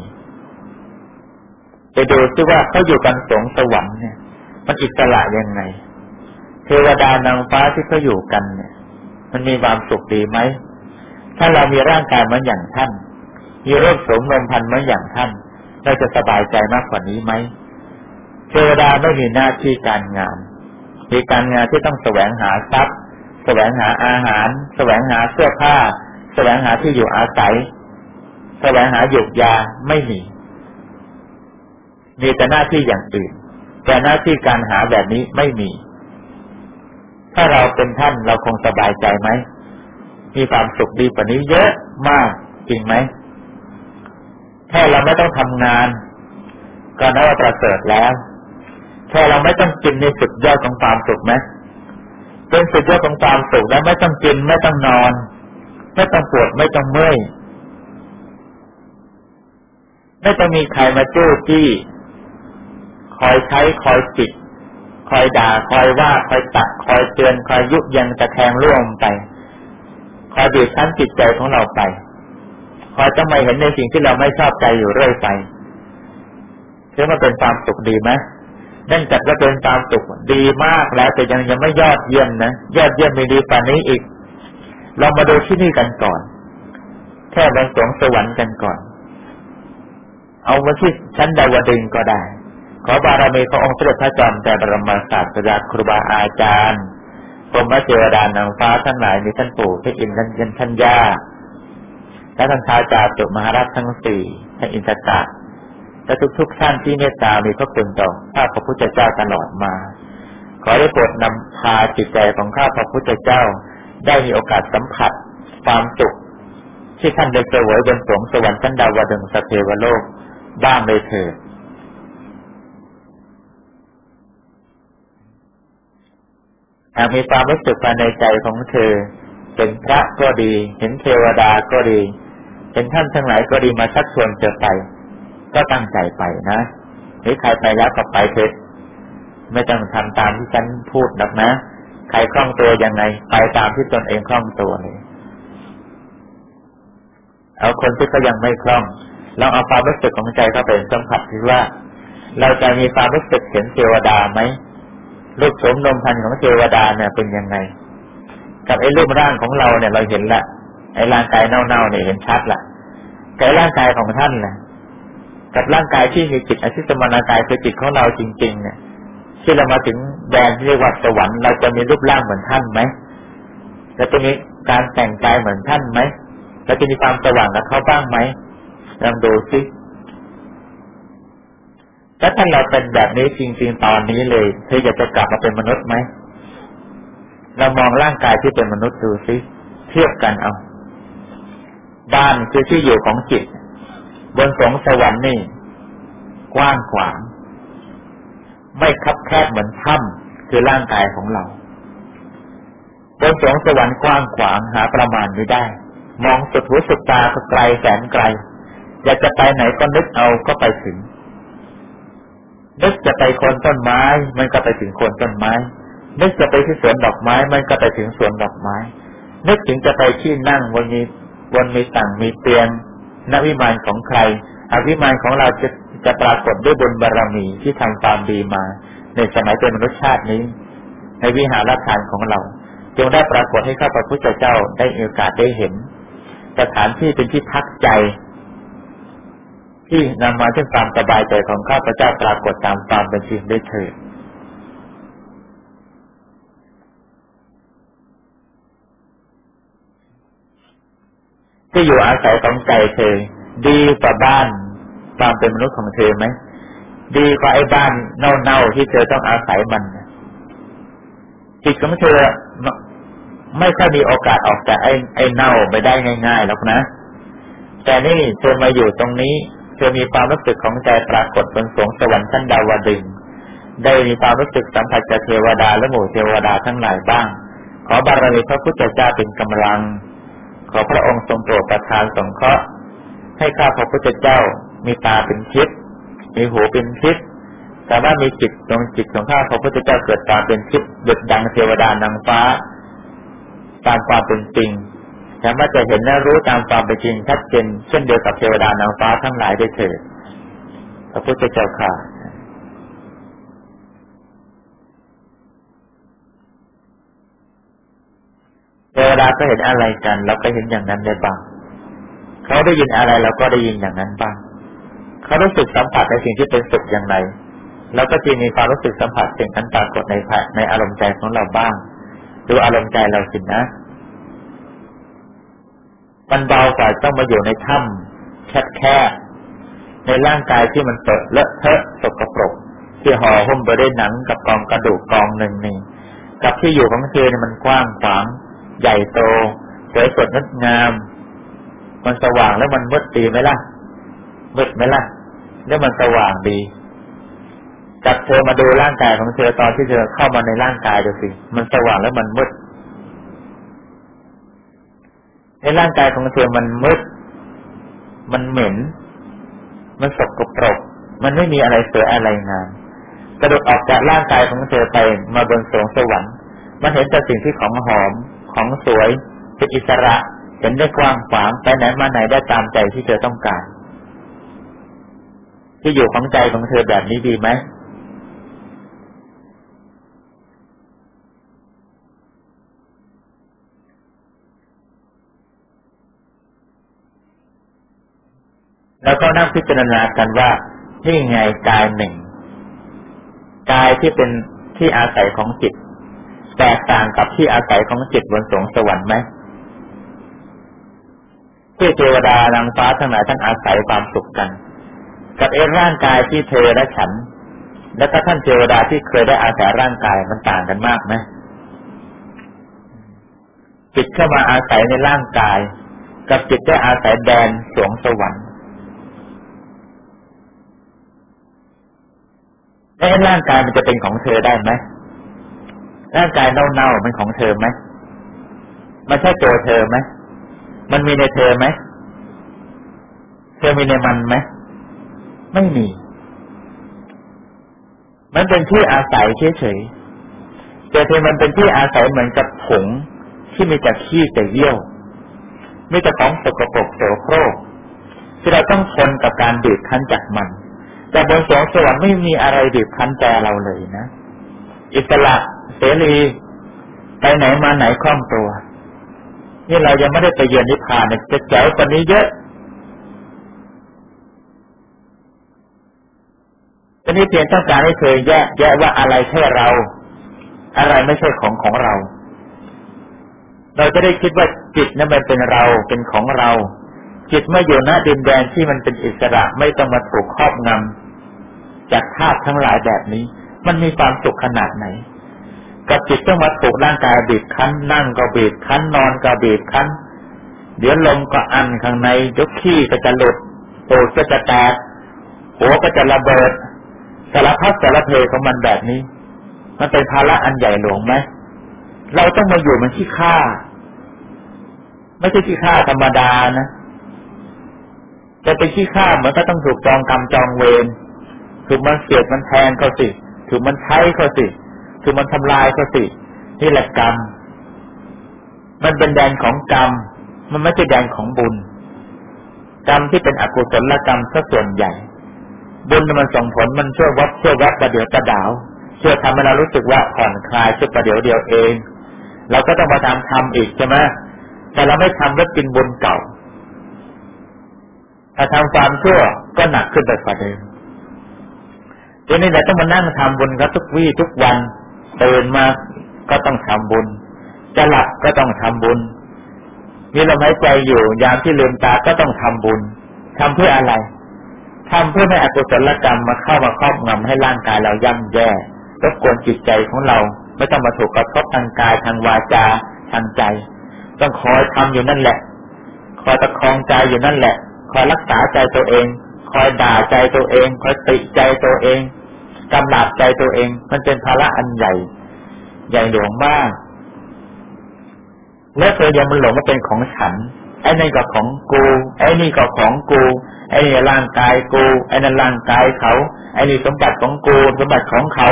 [SPEAKER 1] ไปดูซิว่าเขาอยู่กันสงสวรรค์เนี่ย มันอิสระยังไง เทวดานางฟ้าที่เขาอยู่กันเนี่ย มันมีความสุขดีไหม ถ้าเรามีร่างกายมือนอย่างท่าน มีโรคสมนมพันธ์มือนอย่างท่าน เราจะสบายใจมากกว่านี้ไหม เทวดาไม่มีหน้าที่การงาน มีการงานที่ต้องแสวงหาทรัพย์ แสวงหาอาหาร แสวงหาเสื้อผ้า แสวงหาที่อยู่อาศัย แสวงหาหยุกยาไม่มี มีแต่หน้าที่อย่างอื่น แต่หน้าที่การหาแบบนี้ไม่มี ถ้าเราเป็นท่านเราคงสบายใจไหม มีความสุขดีกว่านี้เยอะมากจริงไหมแค่เราไม่ต้องทำงาน ก็นับว่าประเสริฐแล้วแค่เราไม่ต้องกินในสุดยอดของความสุขไหม เป็นสุดยอดของความสุขและไม่ต้องกินไม่ต้องนอน ไม่ต้องปวดไม่ต้องเมื่อยไม่ต้องมีใครมาจู้จี้คอยใช้คอยจิตคอยด่าคอยว่าคอยตักคอยเตือนคอยยุยังตะแคงร่วงไป คอยบีบคั้นจิตใจของเราไป คอยจะไม่เห็นในสิ่งที่เราไม่ชอบใจอยู่เรื่อยไปถือว่าเป็นความสุขดีไหม นั่นจัดว่าเป็นความสุขดีมากแล้วแต่ยังยังไม่ยอดเยี่ยมนะยอดเยี่ยมมีดีกว่านี้อีก เรามาดูที่นี่กันก่อน แค่บนสวงสวรรค์กันก่อน เอามาที่ชั้นดาวดึงก็ได้ ขอบารมีพระองค์เสด็จพระจอมแต่บรมศาสดาครูบาอาจารย์พรหมเทวดานางฟ้าทั้งหลายมีท่านปู่พระอินท่านยันท่านย่าและท่านท้าจาตุมหาราชทั้งสี่ท่านอินทตะ และทุกๆท่านที่เมตตามีพระคุณต่อข้าพระพุทธเจ้าตลอดมา ขอได้โปรดนำพาจิตใจของข้าพระพุทธเจ้า ได้มีโอกาสสัมผัสความสุขที่ท่านได้เสวยบนสวงสวรรค์ชั้นดาวดึงสเทวโลกบ้างเลยเถิดหากมีความรู้สึกภายในใจของเธอ เป็นพระก็ดี เห็นเทวดาก็ดี เห็นท่านทั้งหลายก็ดีมาชักชวนเธอไป ก็ตั้งใจไปนะหรือใครไปแล้วก็ไปเถอะไม่ต้องทำตามที่ฉันพูดหรอกนะ ใครคล่องตัวยังไง ไปตามที่ตนเองคล่องตัวเลยเอาคนที่เขายังไม่คล่องลองเอาความรู้สึกของใจเข้าไปสัมผัสดูว่า เราจะมีความรู้สึกเห็นเทวดาไหมรูปโฉมนมพันธ์ของเทวดาเนี่ยเป็นยังไง กับไอ้รูปร่างของเราเนี่ยเราเห็นละไอ้ร่างกายเน่าๆเนี่ยเห็นชัดละแต่ร่างกายของท่านนะ กับร่างกายที่มีจิตอธิสมานากายคือจิตของเราจริง ๆ เนี่ยที่เรามาถึงแดนที่เรียกว่าสวรรค์เราจะมีรูปร่างเหมือนท่านไหมเราจะมีการแต่งกายเหมือนท่านไหมเราจะมีความสว่างกับเขาบ้างไหมลองดูสิถ้าท่านเราเป็นแบบนี้จริง ๆ ตอนนี้เลยเธออยากจะกลับมาเป็นมนุษย์ไหมเรามองร่างกายที่เป็นมนุษย์ดูสิเทียบกันเอาบ้านคือที่อยู่ของจิต บนสงสวรรค์นี่ กว้างขวาง ไม่คับแคบเหมือนถ้ำคือร่างกายของเรา บนสงสวรรค์กว้างขวางหาประมาณไม่ได้ มองสุดหูสุดตาก็ไกลแสนไกล อยากจะไปไหนก็นึกเอาก็ไปถึงนึกจะไปคนต้นไม้ มันก็ไปถึงคนต้นไม้ นึกจะไปที่สวนดอกไม้ มันก็ไปถึงสวนดอกไม้ นึกถึงจะไปที่นั่งบนนี้บนมีต่งมีเตียง นวิมานของใคร อวิมานของเราจะจะปรากฏด้วยบนบารรมีที่ทำความดีมา ในสมัยเป็นมนุษยชาตินี้ ในวิหารทานของเรา จงได้ปรากฏให้ข้าพระพุทธเจ้าได้โอกาสได้เห็น สถานที่เป็นที่พักใจ ที่นำมาถึงความสบายใจของข้าพระเจ้าปรากฏตามความเป็นจริงได้เถิด ที่อยู่อาศัยของใจเธอ ดีกว่าบ้านความเป็นมนุษย์ของเธอไหมดีกว่าไอ้บ้านเน่าๆที่เธอต้องอาศัยมันจิตของเธอไม่ค่อยมีโอกาสออกจากไอ้ไอ้เน่าไปได้ง่ายๆหรอกนะ แต่นี่เธอมาอยู่ตรงนี้ เธอมีความรู้สึกของใจปรากฏบนสวงสวรรค์ชั้นดาวดึงได้มีความรู้สึกสัมผัสกับเทวดาและหมู่เทวดาทั้งหลายบ้าง ขอบารมีพระพุทธเจ้าเป็นกำลัง อพระองค์ทรงโปรดประทานสงเคราะห์ให้ข้าพระพุทธเจ้ามีตาเป็นทิพย์มีหูเป็นทิพย์สามารถมีจิตดวงจิตของข้าพระพุทธเจ้าเกิดตาเป็นทิพย์เดือดดังเทวดานางฟ้า ตามความเป็นจริงสามารถจะเห็นและรู้ตามความเป็นจริงชัดเจนเช่นเดียวกับเทวดานางฟ้าทั้งหลายได้เถิดพระพุทธเจ้าค่ะ เทวดาก็เห็นอะไรกันเราก็เห็นอย่างนั้นได้บ้างเขาได้ยินอะไรเราก็ได้ยินอย่างนั้นบ้างเขารู้สึกสัมผัสในสิ่งที่เป็นสุขอย่างไรเราก็จะมีความรู้สึกสัมผัสสิ่งนั้นปรากฏในในอารมณ์ใจของเราบ้างดูอารมณ์ใจเราสินะมันเบากว่าต้องมาอยู่ในถ้ำแคบแคบในร่างกายที่มันเปิดเลอะเทอะสกปรกที่ห่อหุ้มไปด้วยหนังกับกองกระดูกกองหนึ่งนี่กับที่อยู่ของเธอเนี่ยมันกว้างขวาง ใหญ่โตสวยสดงดงาม มันสว่างแล้วมันมืดดีไหมล่ะมืดไหมล่ะ แล้วมันสว่างดีจับเธอมาดูร่างกายของเธอตอนที่เธอเข้ามาในร่างกายดูสิ มันสว่างแล้วมันมืด ในร่างกายของเธอมันมืด มันเหม็น มันสกปรก มันไม่มีอะไรสวยอะไรงามกระโดดออกจากร่างกายของเธอไปมาบนสวงสวรรค์ มันเห็นแต่สิ่งที่ของหอม ของสวยเป็นอิสระเห็นได้กว้างขวางไปไหนมาไหนได้ตามใจที่เธอต้องการ ที่อยู่ของใจของเธอแบบนี้ดีไหมแล้วก็นั่งพิจารณากันว่านี่ไงกายหนึ่งกายที่เป็นที่อาศัยของจิต แตกต่างกับที่อาศัยของจิตบนสวงสวรรค์ไหมที่เทวดานางฟ้าทั้งหลายท่านอาศัยความสุขกัน กับเอร่างกายที่เธอและฉัน และก็ท่านเทวดาที่เคยได้อาศัยร่างกายมันต่างกันมากไหมจิตเข้ามาอาศัยในร่างกาย กับจิตได้อาศัยแดนสวงสวรรค์แล้ร่างกายมันจะเป็นของเธอได้ไหม ร่างกายเน่าๆมันของเธอไหมมันใช่ตัวเธอไหมมันมีในเธอไหมเธอมีในมันไหมไม่มี มันเป็นที่อาศัยเฉยๆแต่เธอมันเป็นที่อาศัยเหมือนกับผงที่มีแต่ขี้แต่เยี่ยวมีแต่ของสกปรกโสโครกที่เราต้องทนกับการบีบคั้นจากมัน แต่บนสวงสวรรค์ไม่มีอะไรบีบคั้นใจเราเลยนะ อิสระ เสรีไปไหนมาไหนคล่องตัว นี่เรายังไม่ได้ไปเยือนนิพพานจะเจ๋วกว่านี้เยอะทีนี้เพียงต้องการให้เธอแยกแยะว่าอะไรใช่เรา อะไรไม่ใช่ของของเรา เราจะได้คิดว่าจิตนั้นมันเป็นเราเป็นของเรา จิตเมื่ออยู่หน้าดินแดนที่มันเป็นอิสระไม่ต้องมาถูกครอบงำจากธาตุทั้งหลายแบบนี้ มันมีความสุขขนาดไหน กับจิตต้องมาถูกร่างกายบีบคั้น นั่งก็บีบคั้น นอนก็บีบคั้น เดี๋ยวลมก็อันข้างในยกขี้ก็จะหลุดโตก็จะแตกหัวก็จะระเบิดสารพัดสารเพของมันแบบนี้ มันเป็นภาระอันใหญ่หลวงไหมเราต้องมาอยู่มันที่ค่าไม่ใช่ที่ค่าธรรมดานะจะเป็นที่ค่ามันก็ต้องถูกจองกรรมจองเวรถูกมันเสียดมันแทงเขาสิถูกมันใช้เขาสิ ถูกมันทำลายเขาสินี่แหละกรรม มันเป็นแดนของกรรม มันไม่ใช่แดนของบุญ กรรมที่เป็นอกุศลกรรมซะส่วนใหญ่ บุญมันส่งผลมันช่วยวัดช่วยวัดประเดี๋ยวประดาวช่วยทำให้เรารู้สึกว่าผ่อนคลายช่วยประเดี๋ยวเดียวเองเราก็ต้องมาทำทำอีกใช่ไหมแต่เราไม่ทำแล้วกินบุญเก่า ถ้าทำความชั่วก็หนักขึ้นไปกว่าเดิมทีนี้เราต้องมานั่งทำบุญครับทุกวี่ทุกวัน ตื่นมาก็ต้องทำบุญ จะหลับก็ต้องทำบุญ มีลมหายใจอยู่ ยามที่ลืมตาก็ต้องทำบุญทำเพื่ออะไรทำเพื่อไม่อกุศลกรรมมาเข้ามาครอบงำให้ร่างกายเราย่ำแย่รบกวนจิตใจของเรา ไม่ต้องมาถูกกระทบทางกายทางวาจาทางใจ ต้องคอยทำอยู่นั่นแหละ คอยตะคองใจอยู่นั่นแหละ คอยรักษาใจตัวเอง คอยด่าใจตัวเอง คอยติใจตัวเอง กำลับใจตัวเอง มันเป็นภาระอันใหญ่ ใหญ่หลวงมาก และเธอยังมันหลงว่าเป็นของฉัน ไอ้นี่ก็ของกู ไอ้นี่ก็ของกู ไอ้นี่ร่างกายกู ไอ้นั่นร่างกายเขา ไอ้นี่สมบัติของกู สมบัติของเขา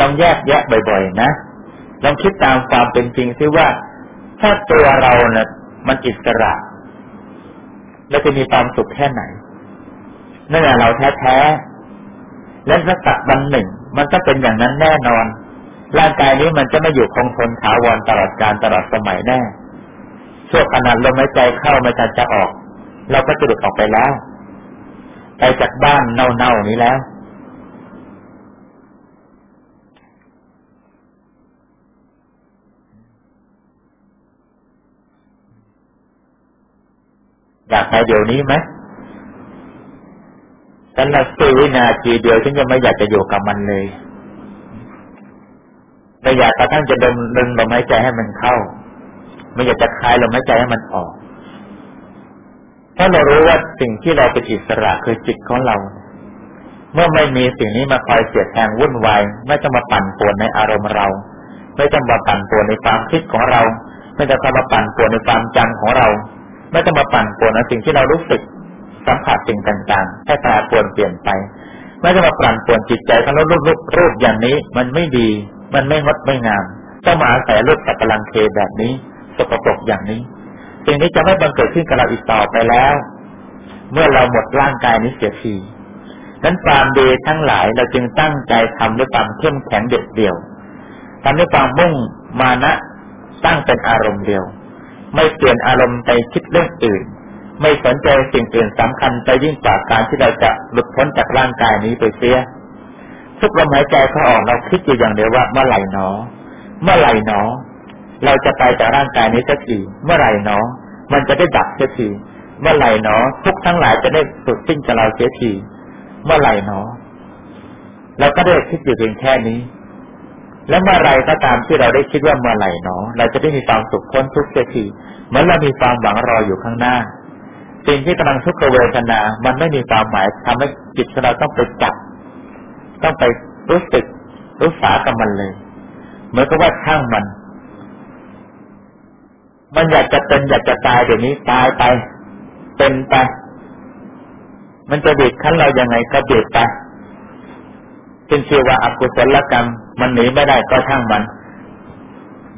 [SPEAKER 1] ต้องแยกแยะบ่อยๆ นะลองคิดตามความเป็นจริงซิว่า ถ้าตัวเราเนะ่ยมันอิสระ แล้วจะมีความสุขแค่ไหนนั่นแหละเราแท้ๆและสักวันหนึ่ง มันก็เป็นอย่างนั้นแน่นอน ร่างกายนี้มันจะไม่อยู่คงทนถาวรตลอดการตลอดสมัยแน่ช่วงขนาดลมหายใจเข้าไม่ทันจะออก เราก็จะหลุดออกไปแล้ว ไปจากบ้านเน่าๆนี้แล้ว อยากไปเดี๋ยวนี้ไหมฉันละซื้วินาทีเดียวฉันยังไม่อยากจะอยู่กับมันเลยไม่อยากกระทั่งจะดึงดึงลมหายใจให้มันเข้า ไม่อยากจะคลายลมหายใจให้มันออกถ้าเรารู้ว่าสิ่งที่เราเป็นอิสระคือจิตของเรา เมื่อไม่มีสิ่งนี้มาคอยเสียดแทงวุ่นวายไม่ต้องมาปั่นป่วนในอารมณ์เรา ไม่ต้องมาปั่นป่วนในความคิดของเรา ไม่ต้องมาปั่นป่วนในความจำของเรา ไม่ต้องมาปั่นป่วนในสิ่งที่เรารู้สึกสัมผัสสิ่งต่างๆแค่แปรปรวนเปลี่ยนไปไม่ต้องมาปั่นป่วนจิตใจของเรารูปรูปอย่างนี้ มันไม่ดี มันไม่งดไม่งามต้องมาอาศัยรูปสักลังเคแบบนี้สกปรกอย่างนี้ สิ่งนี้จะไม่บังเกิดขึ้นกับเราอีกต่อไปแล้ว เมื่อเราหมดร่างกายนี้เสียทีนั้นความดีทั้งหลายเราจึงตั้งใจทำด้วยความเข้มแข็งเด็ดเดี่ยวทำด้วยความมุ่งมานะตั้งเป็นอารมณ์เดียว ไม่เปลี่ยนอารมณ์ไปคิดเรื่องอื่น ไม่สนใจสิ่งอื่นสำคัญไปยิ่งกว่าการที่เราจะหลุดพ้นจากร่างกายนี้ไปเสียทุกลมหายใจเข้าออกเราคิดอยู่อย่างเดียวว่าเมื่อไหร่หนอ เมื่อไหร่หนอ เราจะไปจากร่างกายนี้สักทีเมื่อไหร่หนอ มันจะได้ดับสักทีเมื่อไหร่หนอ ทุกทั้งหลายจะได้สุดสิ้นจากเราเสียทีเมื่อไหร่หนอเราก็ได้คิดอยู่เพียงแค่นี้ แล้วเมื่อไรก็ตามที่เราได้คิดว่าเมื่อไหร่หนอเราจะได้มีความสุขพ้นทุกข์เสียทีเหมือนเรามีความหวังรออยู่ข้างหน้า สิ่งที่กำลังทุกขเวทนา มันไม่มีความหมายทำให้จิตของเราต้องไปจับ ต้องไปรู้สึกรู้สากับมันเลย เหมือนกับว่าช่างมัน มันอยากจะเป็นอยากจะตายเดี๋ยวนี้ตายไป เป็นไป มันจะบีบคั้นเรายังไงก็บีบไปเป็นชื่อว่าอกุศลกรรม มันหนีไม่ได้ก็ช่างมัน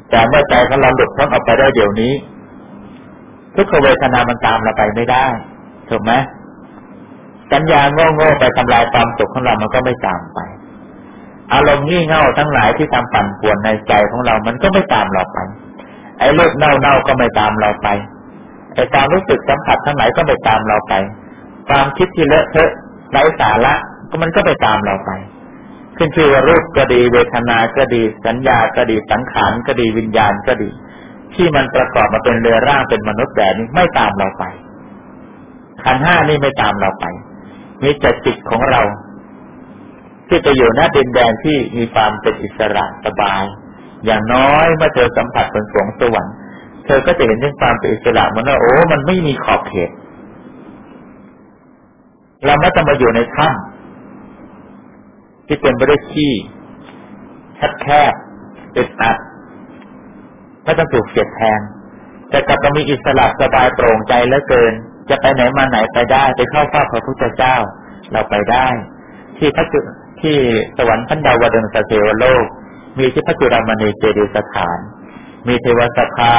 [SPEAKER 1] แต่เมื่อใจของเราหลุดพ้นออกไปได้เดี๋ยวนี้ ทุกขเวทนามันตามเราไปไม่ได้ถูกไหมสัญญาโง่ๆไปทำลายความสุขของเรามันก็ไม่ตามไป อารมณ์งี่เง่าทั้งหลายที่ทำปั่นป่วนในใจของเรา มันก็ไม่ตามเราไป ไอ้เลือดเน่าๆก็ไม่ตามเราไป ไอ้ความรู้สึกสัมผัสทั้งหลายก็ไม่ตามเราไป ความคิดที่เลอะเทอะไร้สาระก็มันก็ไปตามเราไป ขึ้นชื่อว่ารูปก็ดี เวทนาก็ดี สัญญาก็ดีสังขารก็ดีวิญญาณก็ดี ที่มันประกอบมาเป็นเรือร่างเป็นมนุษย์แบบนี้ไม่ตามเราไปขันห้านี่ไม่ตามเราไปมีแต่จิตของเรา ที่จะอยู่หน้าดินแดนที่มีความเป็นอิสระสบาย อย่างน้อยเมื่อเธอสัมผัสบนสวงสวรรค์เธอก็จะเห็นถึงความเป็นอิสระมันว่าโอ้ มันไม่มีขอบเขต เราไม่ต้องมาอยู่ในถ้ำ ที่เป็นไปด้วยขี้แคบแคบอึดอัดไม่ต้องถูกเสียดแทงแต่กลับมีอิสระสบายโปร่งใจเหลือเกิน จะไปไหนมาไหนไปได้ไปเข้าเฝ้าพระพุทธเจ้า เราไปได้ ที่พระจุที่สวรรค์พันดาวดึงสเทวโลก มีที่พระจุรามณีเจดีสถาน มีเทวสภา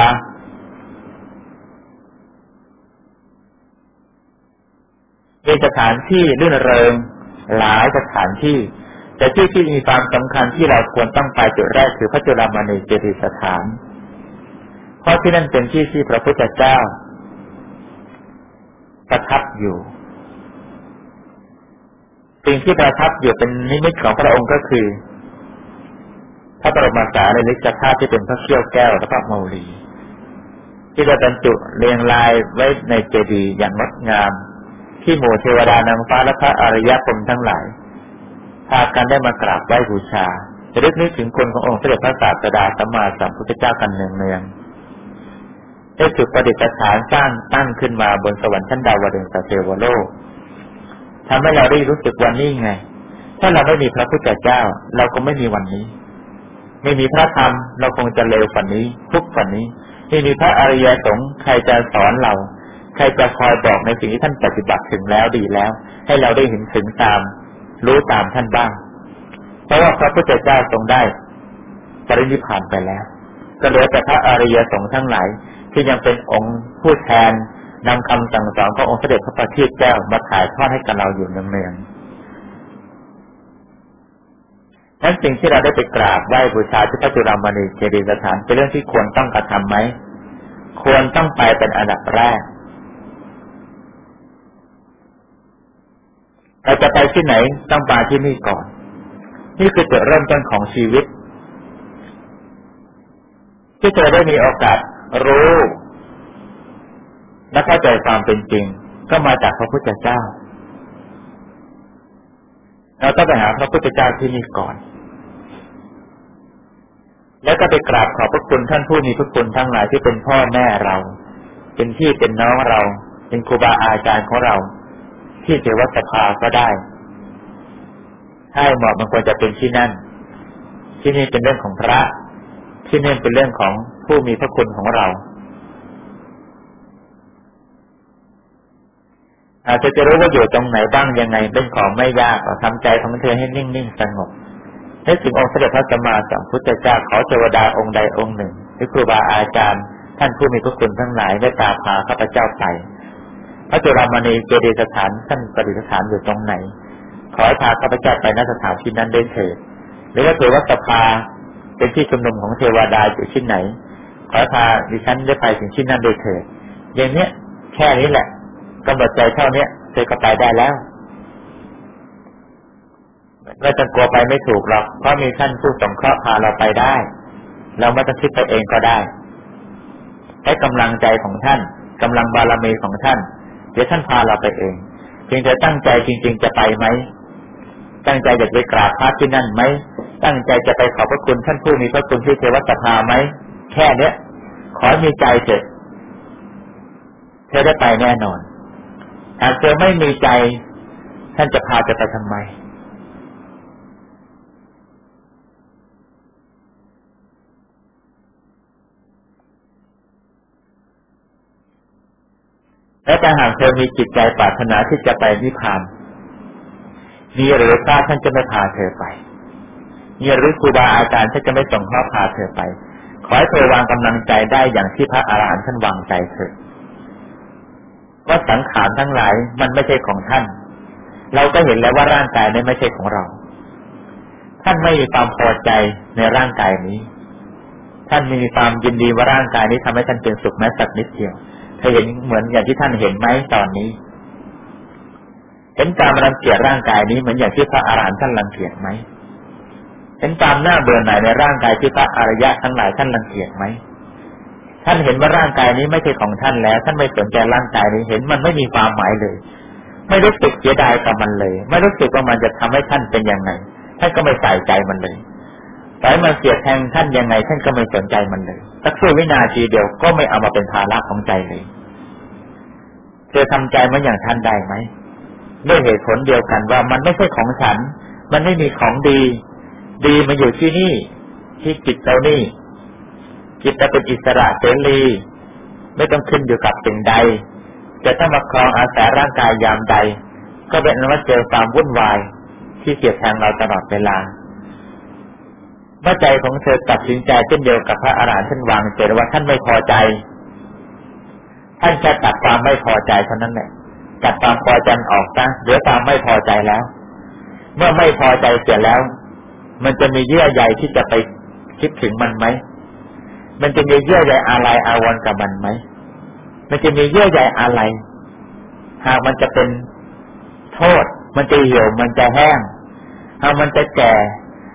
[SPEAKER 1] มีสถานที่ลื่นเริงหลายสถานที่ แต่ที่ที่มีความสำคัญที่เราควรต้องไปจุดแรกคือพระจุลามณีเจดีสถาน เพราะที่นั่นเป็นที่ที่พระพุทธเจ้า ประทับอยู่ สิ่งที่ประทับอยู่เป็นนิมิตของพระองค์ก็คือ พระบรมสารีริกธาตุที่เป็นพระเขี้ยวแก้วและพระมาลีที่จะบรรจุเรียงรายไว้ในเจดีย์อย่างงดงาม ที่หมู่เทวดานางฟ้าและพระอริยพรมทั้งหลาย พากันได้มากราบไหว้บูชาจะรึกนึกถึงคนขององค์เสด็จพระศาสดาสัมมาสัมพุทธเจ้ากันเนืองๆได้ถูกประดิษฐานสร้างตั้งขึ้นมาบนสวรรค์ชั้นดาวดึงสเทวโลกทำให้เราได้รู้สึกวันนี้ไง ถ้าเราไม่มีพระพุทธเจ้า เราก็ไม่มีวันนี้ ไม่มีพระธรรม เราคงจะเลวฝันนี้ ทุกฝันนี้ ไม่มีพระอริยสงฆ์ใครจะสอนเรา ใครจะคอยบอกในสิ่งที่ท่านปฏิบัติถึงแล้วดีแล้ว ให้เราได้เห็นถึงตาม รู้ตามท่านบ้าง เพราะว่าพระพุทธเจ้าทรงได้ปรินิพพานไปแล้วก็เหลือแต่พระอริยสงฆ์ทั้งหลาย ที่ยังเป็นองค์ผู้แทนนำคำสั่งสอนขององค์เสด็จพระประทีปแก้วมาถ่ายทอดให้กับเราอยู่เนืองๆนั้นสิ่งที่เราได้ไปกราบไหว้บูชาที่พระจุลามณีเจดีย์สถานเป็นเรื่องที่ควรต้องกระทำไหมควรต้องไปเป็นอันดับแรก เราจะไปที่ไหนต้องไปที่นี่ก่อน นี่คือจุดเริ่มต้นของชีวิต ที่เธอได้มีโอกาสรู้ และเข้าใจความเป็นจริง ก็มาจากพระพุทธเจ้า เราต้องไปหาพระพุทธเจ้าที่นี่ก่อน แล้วก็ไปกราบขอบพระคุณท่านผู้มีพระคุณทั้งหลายที่เป็นพ่อแม่เรา เป็นพี่เป็นน้องเรา เป็นครูบาอาจารย์ของเรา ที่เทวสภาก็ได้ให้เหมาะมันควรจะเป็นที่นั่น ที่นี่เป็นเรื่องของพระ ที่นี่เป็นเรื่องของผู้มีพระคุณของเราอาจจะจะรู้ว่าอยู่ตรงไหนบ้างยังไงเป็นของไม่ยากทำใจของเธอให้นิ่งๆสงบให้ถึงองค์เสด็จพระสัมมาสัมพุทธเจ้าขอเทวดาองค์ใดองค์หนึ่งหรือครูบาอาจารย์ ท่านผู้มีพระคุณทั้งหลายได้ตาพาข้าพเจ้าไป พระจุลามณีเจดีย์สถานท่านประดิษฐานอยู่ตรงไหน ขอให้พาข้าพเจ้าไปณสถานที่นั้นได้เถิดหรือว่าเทวสภาเป็นที่ชุมนุมของเทวดาอยู่ที่ไหน ขอพาดิฉันได้ไปถึงที่นั่นโดยเถิดอย่างเนี้ยแค่นี้แหละกำหนดใจเท่าเนี้ยเธอก็ไปได้แล้วไม่ต้องกลัวไปไม่ถูกหรอกเพราะมีท่านผู้สงเคราะห์พาเราไปได้ เราไม่ต้องคิดไปเองก็ได้ใช้กำลังใจของท่านกำลังบารมีของท่าน เดี๋ยวท่านพาเราไปเองเพียงแต่ตั้งใจจริง ๆ จะไปไหม ตั้งใจอยากไปกราบพระที่นั่นไหม ตั้งใจจะไปขอบพระคุณท่านผู้มีพระคุณที่เทวสภาไหม แค่เนี้ย ขอมีใจเถอดเธอได้ไปแน่นอนหากเธอไม่มีใจ ท่านจะพาจะไปทำไม และถ้าหากเธอมีจิตใจปรารถนาที่จะไปนิพพานมีหรือพระท่านจะไม่พาเธอไปนี่หรือครูบาอาจารย์ท่านจะไม่ส่งข้อพาเธอไป ขอให้เธอวางกำลังใจได้อย่างที่พระอาหารหันต์ท่านวางใจเธอว่าสังขารทั้งหลายมันไม่ใช่ของท่าน เราก็เห็นแล้วว่าร่างกายนี้ไม่ใช่ของเรา ท่านไม่มีความพอใจในร่างกายนี้ ท่านมีความยินดีว่าร่างกายนี้ทำให้ท่านเป็นสุขแม้สักนิดเดียว เธอเห็นเหมือนอย่างที่ท่านเห็นไหมตอนนี้ เห็นการรังเกียจร่างกายนี้เหมือนอย่างที่พระอารหันต์ท่านรังเกียจไหมเห็นความหน้าเบื่อหน่ายในร่างกายที่พระอริยะทั้งหลายท่านรังเกียจไหมท่านเห็นว่าร่างกายนี้ไม่ใช่ของท่านแล้ว ท่านไม่สนใจร่างกายนี้เห็นมันไม่มีความหมายเลย ไม่รู้สึกเสียดายกับมันเลย ไม่รู้สึกว่ามันจะทำให้ท่านเป็นยังไงท่านก็ไม่ใส่ใจมันเลย ต่อมันเสียแทงท่านยังไง ท่านก็ไม่สนใจมันเลยสักชั่ววินาทีเดียวก็ไม่เอามาเป็นภาระของใจเลยเธอทำใจมันอย่างท่านได้ไหมด้วยเหตุผลเดียวกันว่ามันไม่ใช่ของฉัน มันไม่มีของดี ดีมาอยู่ที่นี่ ที่จิตเรานี่จิตจะเป็นอิสระเสรีไม่ต้องขึ้นอยู่กับสิ่งใด จะต้องมาครองอาศัยร่างกายยามใด ก็เป็นว่าเจอความวุ่นวายที่เสียดแทงเราตลอดเวลา เมื่อใจของเธอตัดสินใจเช่นเดียวกับพระอาหารหันต์ท่านวางใจว่าท่านไม่พอใจ ท่านแค่ตัดความไม่พอใจเท่านั้นแหละตัดความพอใจออกซะเหลือความไม่พอใจแล้ว เมื่อไม่พอใจเสียแล้ว มันจะมีเยื่อใยที่จะไปคิดถึงมันไหมมันจะมีเยื่อใยอะไรอาวรกับมันไหมมันจะมีเยื่อใยอะไร หากมันจะเป็นโทษ มันจะเหี่ยวมันจะแห้งหากมันจะแก่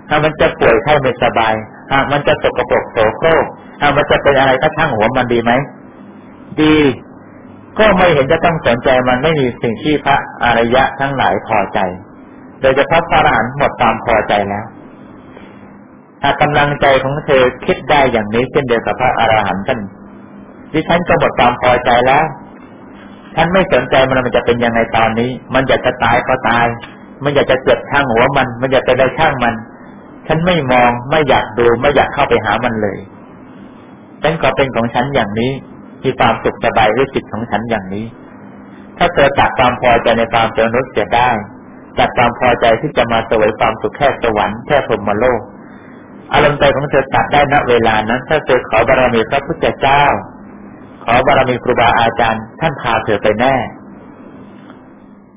[SPEAKER 1] หากมันจะป่วยไข้ไม่สบายหากมันจะสกปรกโสโครกหากมันจะเป็นอะไรก็ช่างหัวมันดีไหมดี ก็ไม่เห็นจะต้องสนใจมันไม่มีสิ่งที่พระอริยะทั้งหลายพอใจ โดยเฉพาะพระอรหันต์หมดความพอใจแล้วหากกำลังใจของเธอคิดได้อย่างนี้เช่นเดียวกับพระอรหันต์ท่านดิฉันก็หมดความพอใจแล้วท่านไม่สนใจมันมันจะเป็นยังไงตอนนี้ มันอยากจะตายก็ตาย มันอยากจะเจ็บช่างหัวมัน มันอยากจะได้ช่างมัน ฉันไม่มองไม่อยากดูไม่อยากเข้าไปหามันเลยฉันก็เป็นของฉันอย่างนี้ มีความสุขสบายด้วยจิตของฉันอย่างนี้ ถ้าเธอตัดความพอใจในความเจริญนุษย์เสียได้ตัดความพอใจที่จะมาสวยความสุขแค่สวรรค์แค่พรหมโลก อารมณ์ใจของเธอตัดได้ณเวลานั้น ถ้าเธอขอบารมีพระพุทธเจ้า ขอบารมีครูบาอาจารย์ ท่านพาเธอไปแน่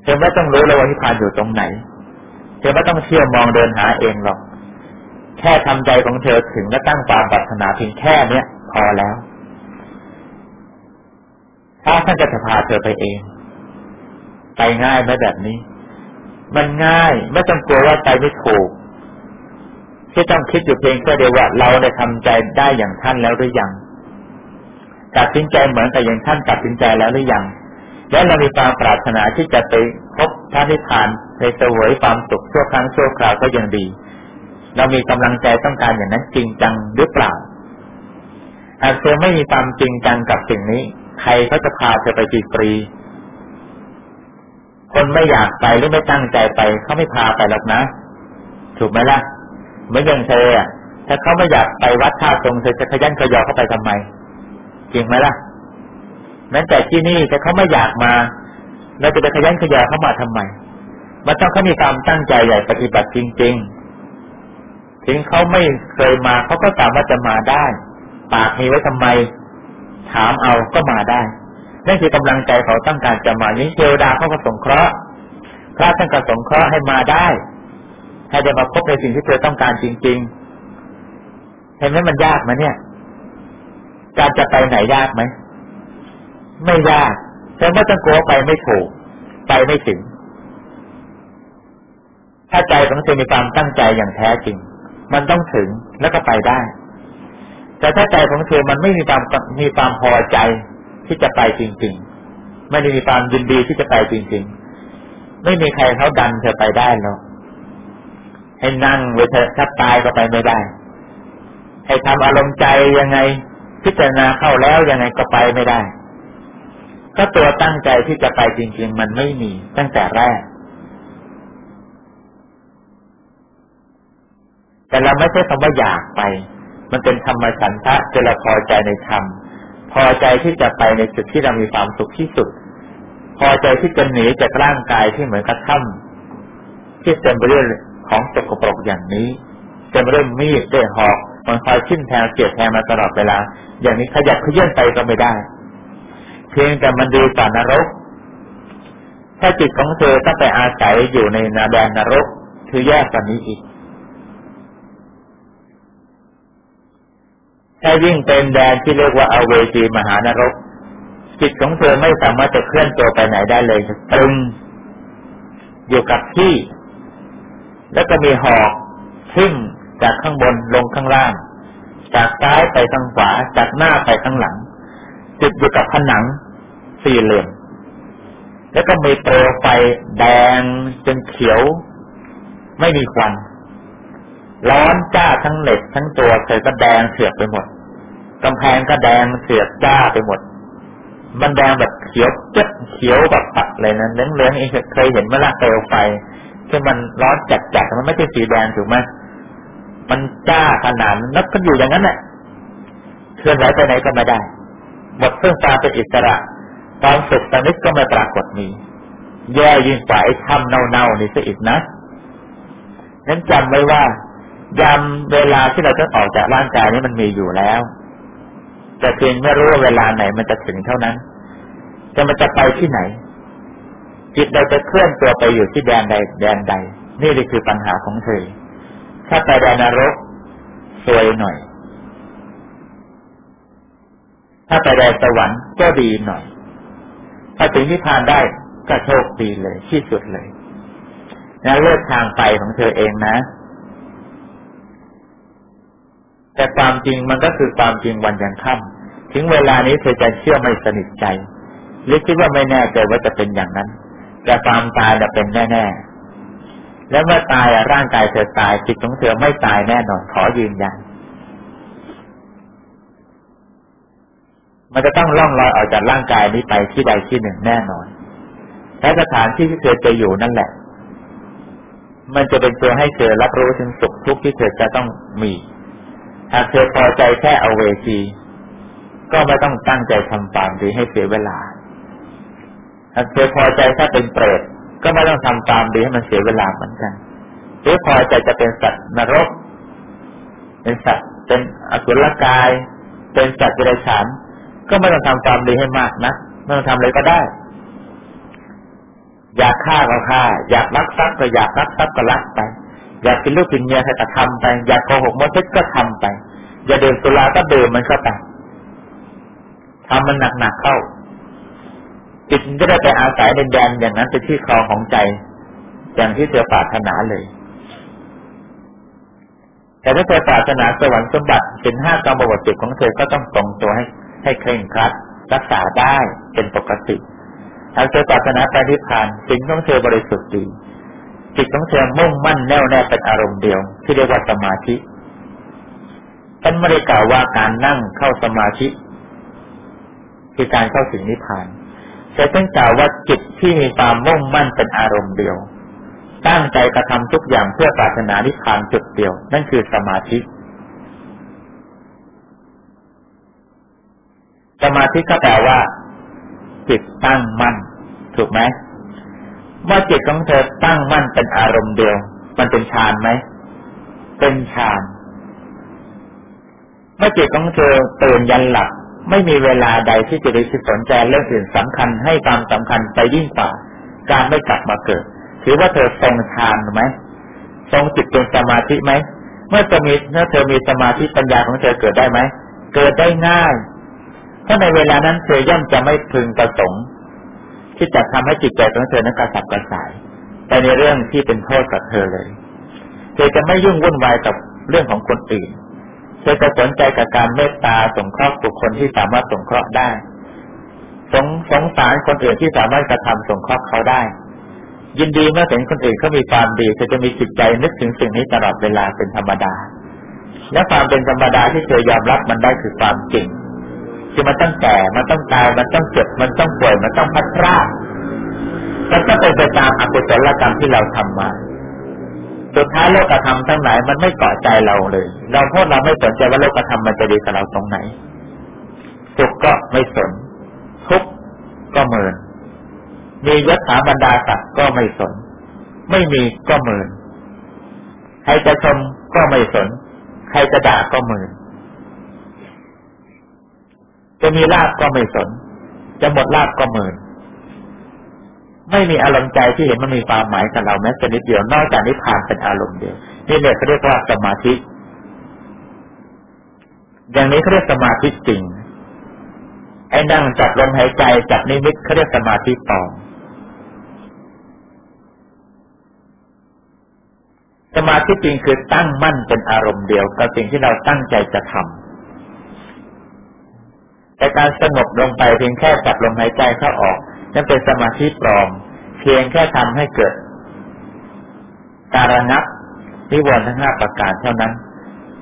[SPEAKER 1] เธอไม่ต้องรู้เลยว่านิพพานอยู่ตรงไหน เธอไม่ต้องเชื่อมองเดินหาเองหรอก แค่ทำใจของเธอถึงและตั้งความปรารถนาเพียงแค่เนี้ยพอแล้วถ้าท่านจะพาเธอไปเอง ไปง่ายไหมแบบนี้ มันง่ายไม่ต้องกลัวว่าใจไม่ถูกที่ต้องคิดอยู่เพียงแค่เดียวว่าเราได้ทำใจได้อย่างท่านแล้วหรือยังตัดสินใจเหมือนกับอย่างท่านตัดสินใจแล้วหรือยังและเรามีความปรารถนาที่จะไปพบพระนิพพานในเสวยความสุขชั่วครั้งชั่วคราวก็ยังดี เรามีกำลังใจต้องการอย่างนั้นจริงจังหรือเปล่าหากเธอไม่มีความจริงจังกับสิ่งนี้ ใครก็จะพาเธอไปฟรี คนไม่อยากไปหรือไม่ตั้งใจไปเขาไม่พาไปหรอกนะ ถูกไหมล่ะเหมือนอย่างเธออะถ้าเขาไม่อยากไปวัดท่าตรงเธอจะขยันขยอเข้าไปทำไม จริงไหมล่ะแม้แต่ที่นี่ถ้าเขาไม่อยากมาเราจะไปขยันขยอเข้ามาทำไมมันต้องเขามีความตั้งใจใหญ่ปฏิบัติจริง ๆ ถึงเขาไม่เคยมาเขาก็สามารถจะมาได้ ปากมีไว้ทำไม ถามเอาก็มาได้นั่นคือกำลังใจเขาต้องการจะมานี้เทวดาเขาก็สงเคราะห์พระท่านก็สงเคราะห์ให้มาได้ถ้าจะมาพบในสิ่งที่เธอต้องการจริง ๆ เห็นไหมมันยากไหมเนี่ย การจะไปไหนยากไหมไม่ยากเธอไม่ต้องกลัวไปไม่ถูก ไปไม่ถึงถ้าใจของเธอมีความตั้งใจอย่างแท้จริง มันต้องถึงแล้วก็ไปได้ แต่ถ้าใจของเธอมันไม่มีความมีความพอใจที่จะไปจริง ๆ ไม่ได้มีความยินดีที่จะไปจริง ๆ ไม่มีใครเขาดันเธอไปได้หรอกให้นั่งไว้เถอะถ้าตายก็ไปไม่ได้ ให้ทำอารมณ์ใจยังไง พิจารณาเข้าแล้วยังไงก็ไปไม่ได้ ก็ตัวตั้งใจที่จะไปจริง ๆ มันไม่มีตั้งแต่แรก แต่เราไม่ใช่คำว่าอยากไป มันเป็นธรรมฉันทะจะเราพอใจในธรรม พอใจที่จะไปในจุดที่เรามีความสุขที่สุด พอใจที่จะหนีจากร่างกายที่เหมือนกระถ้ำที่เต็มไปด้วยของสกปรกอย่างนี้เต็มด้วยมีดด้วยหอกมันคอยชิ้นแทงเสียดแทงมาตลอดเวลา อย่างนี้ขยับขยื่นไปก็ไม่ได้ เพียงแต่มันดีต่อนรก ถ้าจิตของเธอต้องไปอาศัยอยู่ในนาแดนนรกคือแย่กว่านี้อีก ถ้ายิ่งเป็นแดนที่เรียกว่าอเวจีมหานรก จิตของเธอไม่สามารถจะเคลื่อนตัวไปไหนได้เลยตรึงอยู่กับที่ แล้วก็มีหอกทิ้งจากข้างบนลงข้างล่าง จากซ้ายไปทางขวา จากหน้าไปข้างหลัง ติดอยู่กับผนังสี่เหลี่ยมแล้วก็มีเปลวไฟแดงจนเขียว ไม่มีควัน ร้อนจ้าทั้งเหล็กทั้งตัวเคยก็แดงเสียบไปหมดกำแพงก็แดงเสียบจ้าไปหมด มันแดงแบบเขียวเจ็บเขียวแบบปัดเลยนะเลื้องเลื้องเองเคยเห็นเมื่อละเปลวไฟที่มันร้อนจัดจัดมันไม่ใช่สีแดงถูกไหมมันจ้าขนาดนับก็อยู่อย่างนั้นแหละเคลื่อนไหวไปไหนก็ไม่ได้หมดเครื่องตาเป็นอิสระความสุขตอนนี้ก็ไม่ปรากฏมีแย่ยิ่งกว่าไอ้ถ้ำเน่าๆนี่ซะอีกนะนั้นจำไว้ว่า ยามเวลาที่เราต้ออกจากร่างกายนี้มันมีอยู่แล้ว แต่เพียงไม่รู้ว่าเวลาไหนมันจะถึงเท่านั้น จะมันจะไปที่ไหน จิตเราจะเคลื่อนตัวไปอยู่ที่แดนใด แดนใด นี่คือปัญหาของเธอ ถ้าไปแดนนรกสวยหน่อย ถ้าไปแดนสวรรค์ก็ดีหน่อย ถ้าถึงนิพพานได้ก็โชคดีเลย ที่สุดเลยนะเลือกทางไปของเธอเองนะ แต่ความจริงมันก็คือความจริงวันยังค่ำถึงเวลานี้เธอจะเชื่อไม่สนิทใจ หรือคิดว่าไม่แน่ใจว่าจะเป็นอย่างนั้น แต่ความตายจะเป็นแน่ ๆ แล้วเมื่อตายร่างกายเธอตายจิตของเธอไม่ตายแน่นอนขอยืนยันมันจะต้องล่องลอยออกจากร่างกายนี้ไปที่ใดที่หนึ่งแน่นอน และสถานที่ที่เธอจะอยู่นั่นแหละ มันจะเป็นตัวให้เธอรับรู้ถึงสุขทุกข์ที่เธอจะต้องมี หากเธอพอใจแค่เอาเวทีก็ไม่ต้องตั้งใจทำความดีให้เสียเวลา หากเธอพอใจแค่เป็นเปรตก็ไม่ต้องทำตามดีให้มันเสียเวลาเหมือนกันหรือพอใจจะเป็นสัตว์นรก เป็นสัตว์ เป็นอสุรกาย เป็นสัตว์เดรัจฉาน ก็ไม่ต้องทำตามดีให้มากนะไม่ต้องทำเลยก็ได้ อยากฆ่าก็ฆ่า อยากรักทรัพย์ก็อยากรักทรัพย์ก็รักไป อยากกินลูกกินเมียให้ก็ทำไป อยากโกหกมดทิก็ทำไป อย่าเดินสุราก็เดินมันเข้าไปทำมันหนักๆเข้าจิตจะได้ไปอาศัยในแดนอย่างนั้นเป็นที่ครองของใจ อย่างที่เธอปรารถนาเลย แต่ถ้าเธอปรารถนาสวรรค์สมบัติเป็นห้ากรรมบวชจิตของเธอก็ต้องตรงตัวให้ให้เคร่งครัด รักษาได้เป็นปกติถ้าเธอปรารถนาไปนิพพานสิ่งของเธอบริสุทธิ์ดี จิตของเธอมุ่งมั่นแน่วแน่เป็นอารมณ์เดียว ที่เรียกว่าสมาธิท่านไม่ได้กล่าวว่าการนั่งเข้าสมาธิ คือการเข้าถึงนิพพานแต่ต้องกล่าวว่าจิตที่มีความมุ่งมั่นเป็นอารมณ์เดียว ตั้งใจกระทำทุกอย่างเพื่อปรารถนานิพพานจุดเดียว นั่นคือสมาธิ สมาธิก็แปลว่า จิตตั้งมั่นถูกไหม เมื่อจิตของเธอตั้งมั่นเป็นอารมณ์เดียว มันเป็นฌานไหม เป็นฌานเมื่อจิตของเธอตื่นยันหลับไม่มีเวลาใดที่จะไปสนใจเรื่องอื่นสำคัญให้ความสำคัญไปยิ่งกว่า การไม่กลับมาเกิด ถือว่าเธอทรงฌานไหมทรงจิตเป็นสมาธิไหมเมื่อจะมีเมื่อเธอมีสมาธิปัญญาของเธอเกิดได้ไหมเกิดได้ง่าย เพราะในเวลานั้นเธอย่อมจะไม่พึงประสงค์ ที่จะทำให้จิตใจของเธอนั้นกระสับกระส่ายไปในเรื่องที่เป็นโทษกับเธอเลย เธอจะไม่ยุ่งวุ่นวายกับเรื่องของคนอื่น เธอจะสนใจกับการเมตตาสงเคราะห์บุคคลที่สามารถสงเคราะห์ได้ สงสงสารคนอื่นที่สามารถกระทำสงเคราะห์เขาได้ ยินดีเมื่อเห็นคนอื่นเขามีความดี เธอจะมีจิตใจนึกถึงสิ่งนี้ตลอดเวลาเป็นธรรมดา และความเป็นธรรมดาที่เธอยอมรับมันได้คือความจริง ที่มันต้องแก่ มันต้องตาย มันต้องเจ็บ มันต้องป่วย มันต้องพัดพลาดมันต้องเป็นไปตามอกุศลกรรมที่เราทำมา สุดท้ายโลกธรรมทั้งหลายมันไม่เกาะใจเราเลย เราพราะเราไม่สนใจว่าโลกธรรมมันจะดีกับเราตรงไหน สุขก็ไม่สน ทุกข์ก็เมิน มียศถาบรรดาศักดิ์ก็ไม่สน ไม่มีก็เมิน ใครจะชมก็ไม่สน ใครจะด่าก็เมือจะ มีลาบก็ไม่สน จะหมดลาบก็เมือไม่มีอารมณ์ใจที่เห็นมันมีความหมายกับเราแม้แต่นิดเดียวนอกจากนิพพานเป็นอารมณ์เดียวนี่เนี่ยเขาเรียกว่าสมาธิ อย่างนี้เขาเรียกสมาธิจริง ไอ้นั่งจับลมหายใจจับนิมิตเขาเรียกสมาธิปลอมสมาธิจริงคือตั้งมั่นเป็นอารมณ์เดียวกับสิ่งที่เราตั้งใจจะทำ แต่การสงบลงไปเพียงแค่จับลมหายใจเข้าออกนั่นเป็นสมาธิปลอม เพียงแค่ทำให้เกิด การระงับนิวรณ์ทั้งห้าประการเท่านั้น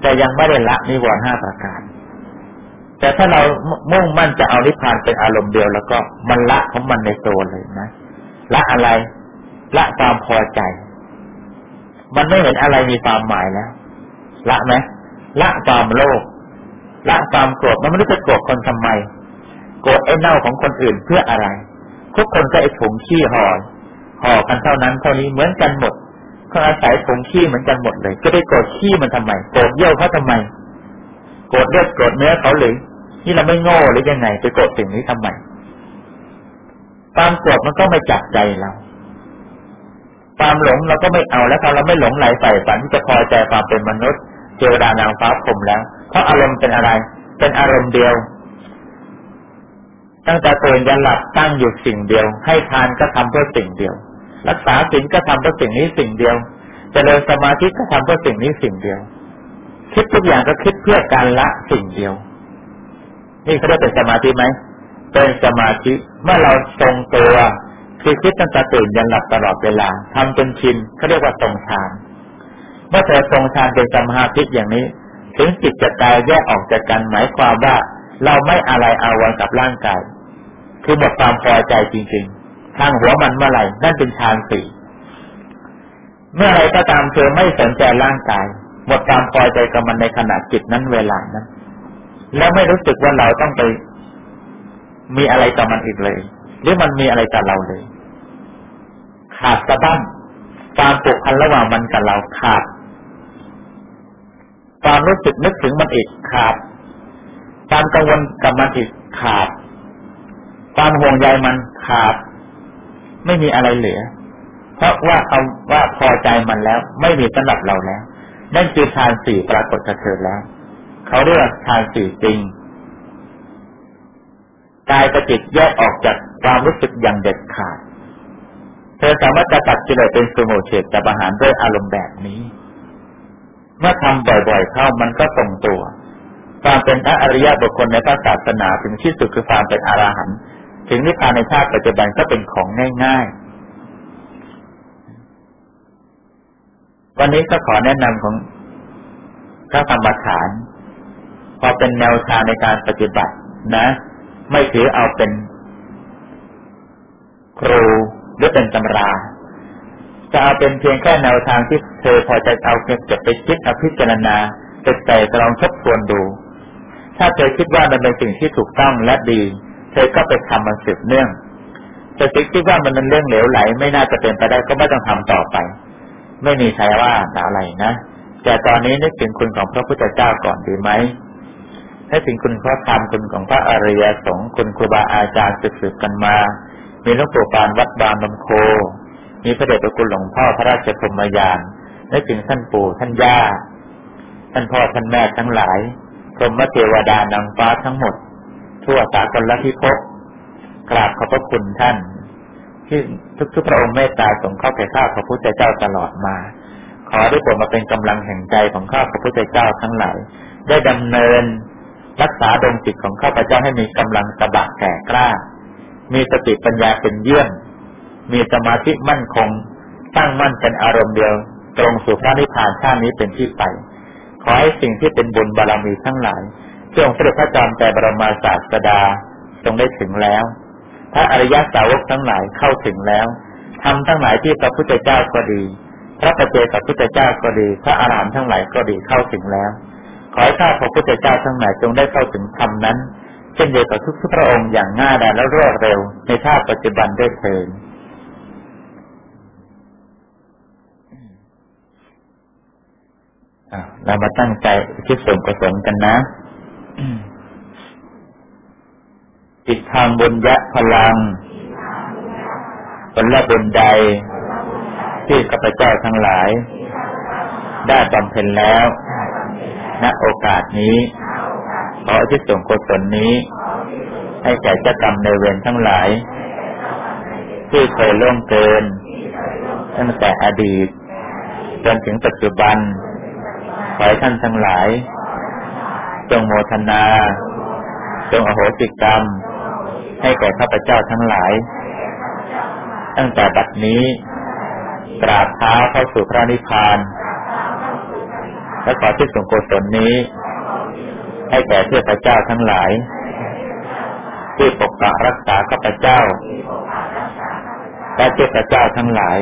[SPEAKER 1] แต่ยังไม่ได้ละนิวรณ์ห้าประการ แต่ถ้าเรามุ่งมั่นจะเอานิพพานเป็นอารมณ์เดียวแล้วก็มันละของมันในตัวเลยนะ ละอะไร ละความพอใจ มันไม่เห็นอะไรมีความหมายแล้ว ละไหมละความโลภ ละความโกรธมันไม่รู้จะโกรธคนทำไม โกรธไอ้เน่าของคนอื่นเพื่ออะไร ทุกคนก็ไอ้ถุงขี้ห่อห่อกันเท่านั้นเท่านี้เหมือนกันหมดเขาอาศัยถุงขี้เหมือนกันหมดเลย จะได้โกรธขี้มันทำไม โกรธเยี่ยวเขาทำไม โกรธเลือดโกรธเนื้อเขาหรือนี่เราไม่โง่หรือยังไง ไปโกรธสิ่งนี้ทำไมความโกรธมันก็ไม่จับใจเราความหลงเราก็ไม่เอาแล้วเราไม่หลงไหลใส่ฝันที่จะพอใจความเป็นมนุษย์ เทวดานางฟ้าพรมแล้ว เพราะอารมณ์เป็นอะไร เป็นอารมณ์เดียว ตั้งแต่ตื่นยันหลับตั้งอยู่สิ่งเดียว ให้ทานก็ทำเพื่อสิ่งเดียว รักษาสิ่งก็ทำเพื่อสิ่งนี้สิ่งเดียวจเจริญสมาธิก็ทำเพื่อสิ่งนี้สิ่งเดียว คิดทุกอย่างก็คิดเพื่อการละสิ่งเดียว นี่เขาเรียกเป็นสมาธิไหมเป็นสมาธิเมื่อเราทรงตัวคือคิดตั้งแต่ตื่นยันหลับตลอดเวลาทำจนชินเขาเรียกว่าทรงฌาน เมื่อเธอทรงฌานเป็นสมาธิอย่างนี้ ถึงจิตจะกายแยกออกจากกันหมายความว่า เราไม่อะไรอาวันกับร่างกาย คือหมดความพอใจจริงๆทางหัวมันเมื่อไหร่นั่นเป็นฌานสี่เมื่อไรก็ตามเธอไม่สนใจร่างกาย หมดความพอใจกับมันในขณะจิตนั้นเวลานั้น แล้วไม่รู้สึกว่าเราต้องไป มีอะไรกับมันอีกเลย หรือมันมีอะไรกับเราเลย ขาดสะบั้นความผูกพันระหว่างมันกับเราขาด ความรู้สึกนึกถึงมันอีกขาด ความกังวลกับมันอีกขาด ความห่วงใยมันขาด ไม่มีอะไรเหลือ เพราะว่าเอาว่าพอใจมันแล้ว ไม่มีสำหรับเราแล้วนั่นคือทานสี่ปรากฏกระเทิดแล้ว เขาเรียกทานสี่จริงกายกับจิตแยกออกจากความรู้สึกอย่างเด็ดขาด เธอสามารถจะตัดกิเลสเป็นสมุทเฉดจะประหารด้วยอารมณ์แบบนี้ เมื่อทำบ่อยๆ เข้ามันก็ตรงตัวความเป็นพระอริยบุคคลในพระศาสนาถึงที่สุดคือความเป็นอรหันต์ถึงนิพพานในชาติปัจจุบันก็เป็นของง่าย ๆ วันนี้ก็ขอแนะนำของพระธรรมฐาน พอเป็นแนวทางในการปฏิบัตินะ ไม่ถือเอาเป็นครูหรือเป็นตำรา จะเอาเป็นเพียงแค่แนวทางที่เธอพอจะเอาเก็บไปคิดเอาพิจารณาติดใจลองทบทวนดู ถ้าเธอคิดว่ามันเป็นสิ่งที่ถูกต้องและดี เธอก็ไปทำมันสืบเนื่องแต่คิดว่ามันเป็นเรื่องเหลวไหล ไม่น่าจะเป็นไปได้ก็ไม่ต้องทำต่อไป ไม่มีใครว่าอะไรนะแต่ตอนนี้นึกถึงคุณของพระพุทธเจ้าก่อนดีไหมให้ถึงคุณพระธรรมคุณของพระอริยสงฆ์คุณครูบาอาจารย์สืบๆกันมา มีหลวงปู่ปานวัดบางนมโค มีพระเดชพระคุณหลวงพ่อพระราชพรมยานนึกถึงท่านปู่ท่านย่า ท่านพ่อท่านแม่ทั้งหลายพรหมเทวดานางฟ้าทั้งหมด ทั่วสากลพิภพกราบขอบพระคุณท่าน ที่ทุกๆพระองค์เมตตาส่งเข้าแก่ข้าพระพุทธเจ้าตลอดมา ขอได้โปรดมาเป็นกำลังแห่งใจของข้าพระพุทธเจ้าทั้งหลาย ได้ดำเนินรักษาดวงจิตของข้าพเจ้าให้มีกำลังสะบักแก่กล้า มีสติปัญญาเป็นเยี่ยม มีสมาธิมั่นคง ตั้งมั่นเป็นอารมณ์เดียว ตรงสู่พระนิพพานชาตินี้เป็นที่ไป ขอให้สิ่งที่เป็นบุญบารมีทั้งหลายที่องค์พระพระจอมแต่บรมาศาสดาทรงได้ถึงแล้ว พระอริยสาวกทั้งหลายเข้าถึงแล้วทำทั้งหลายที่พระพุทธเจ้าก็ดี พระปเจกับพุทธเจ้าก็ดี พระอารหันต์ทั้งหลายก็ดีเข้าถึงแล้ว ขอให้ข้าพระพุทธเจ้าทั้งหลายจงได้เข้าถึงธรรมนั้น เช่นเดียวกับทุกพระองค์อย่างง่ายดายและรวดเร็วในชาติปัจจุบันได้เถิด เรามาตั้งใจคิดส่วนกุศลกันนะจิตทางบุญยะพลังผลละบุญใด ที่ข้าพเจ้าทั้งหลาย ได้บำเพ็ญแล้ว ณโอกาสนี้ ขอที่ส่งกุศลนี้ ให้แก่เจ้ากรรมในเวรทั้งหลาย ที่เคยล่วงเกิน ตั้งแต่อดีต จนถึงปัจจุบัน ขอให้ท่านทั้งหลาย จงโมทนา จงอโหสิกรรม ให้แก่ข้าพเจ้าทั้งหลาย ตั้งแต่บัดนี้กราบเท้าเข้าสู่พระนิพพาน และขอที่ส่งกุศลนี้ ให้แก่เทพเจ้าทั้งหลาย ที่ปกปักรักษาข้าพเจ้า และเทพเจ้าทั้งหลาย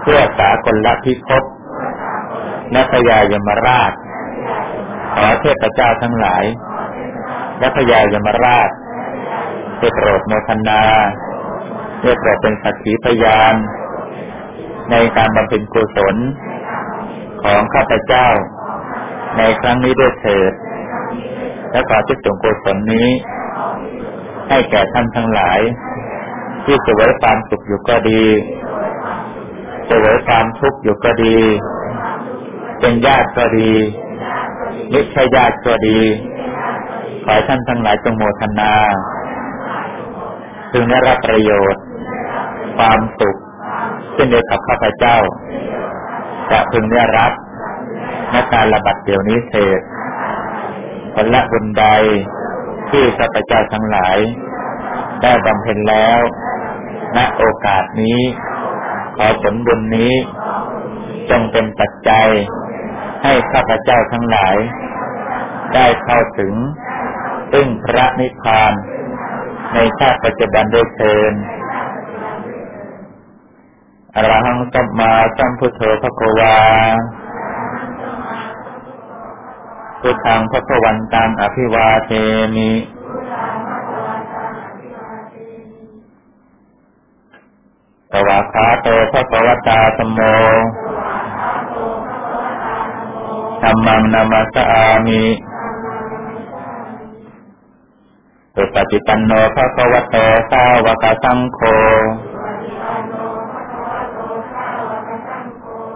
[SPEAKER 1] เพื่อสากลละพิภพ และพยายมราช ขอเทพเจ้าทั้งหลาย และพยายมราชได้โปรดโมทนาได้โปรดเป็นสักขีพยาน ในการบำเพ็ญกุศล ของข้าพเจ้า ในครั้งนี้ด้วยเถิด และขอที่ส่งกุศลนี้ ให้แก่ท่านทั้งหลาย ที่เสวยความสุขอยู่ก็ดีเสวยความทุกข์อยู่ก็ดี เป็นญาติก็ดีไม่ใช่ญาติก็ดี ขอท่านทั้งหลายจงโมทนาพึงได้รับประโยชน์ ความสุขเช่นเดียวกับข้าพเจ้า จะพึงได้รับในการระบัดเดี๋ยวนี้เถิดผลละบุญใดที่ข้าพเจ้าทั้งหลาย ได้บำเพ็ญแล้ว ณโอกาสนี้ ขอผลบุญนี้ จงเป็นปัจจัย ให้ข้าพเจ้าทั้งหลาย ได้เข้าถึงซึ่งพระนิพพาน ในชาติปัจจุบันด้วยเชิญอรหังสัมมาสัมพุทโธพระกวาพุทธังพระกวันตังอภิวาเทมิสวากขาโตพระกวตาสมโม ธรรมังนามาสอามิสุปฏิปันโนภะคะวะโตสาวกสังโฆ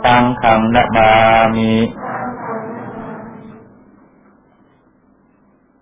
[SPEAKER 1] ตังขังนะมามิ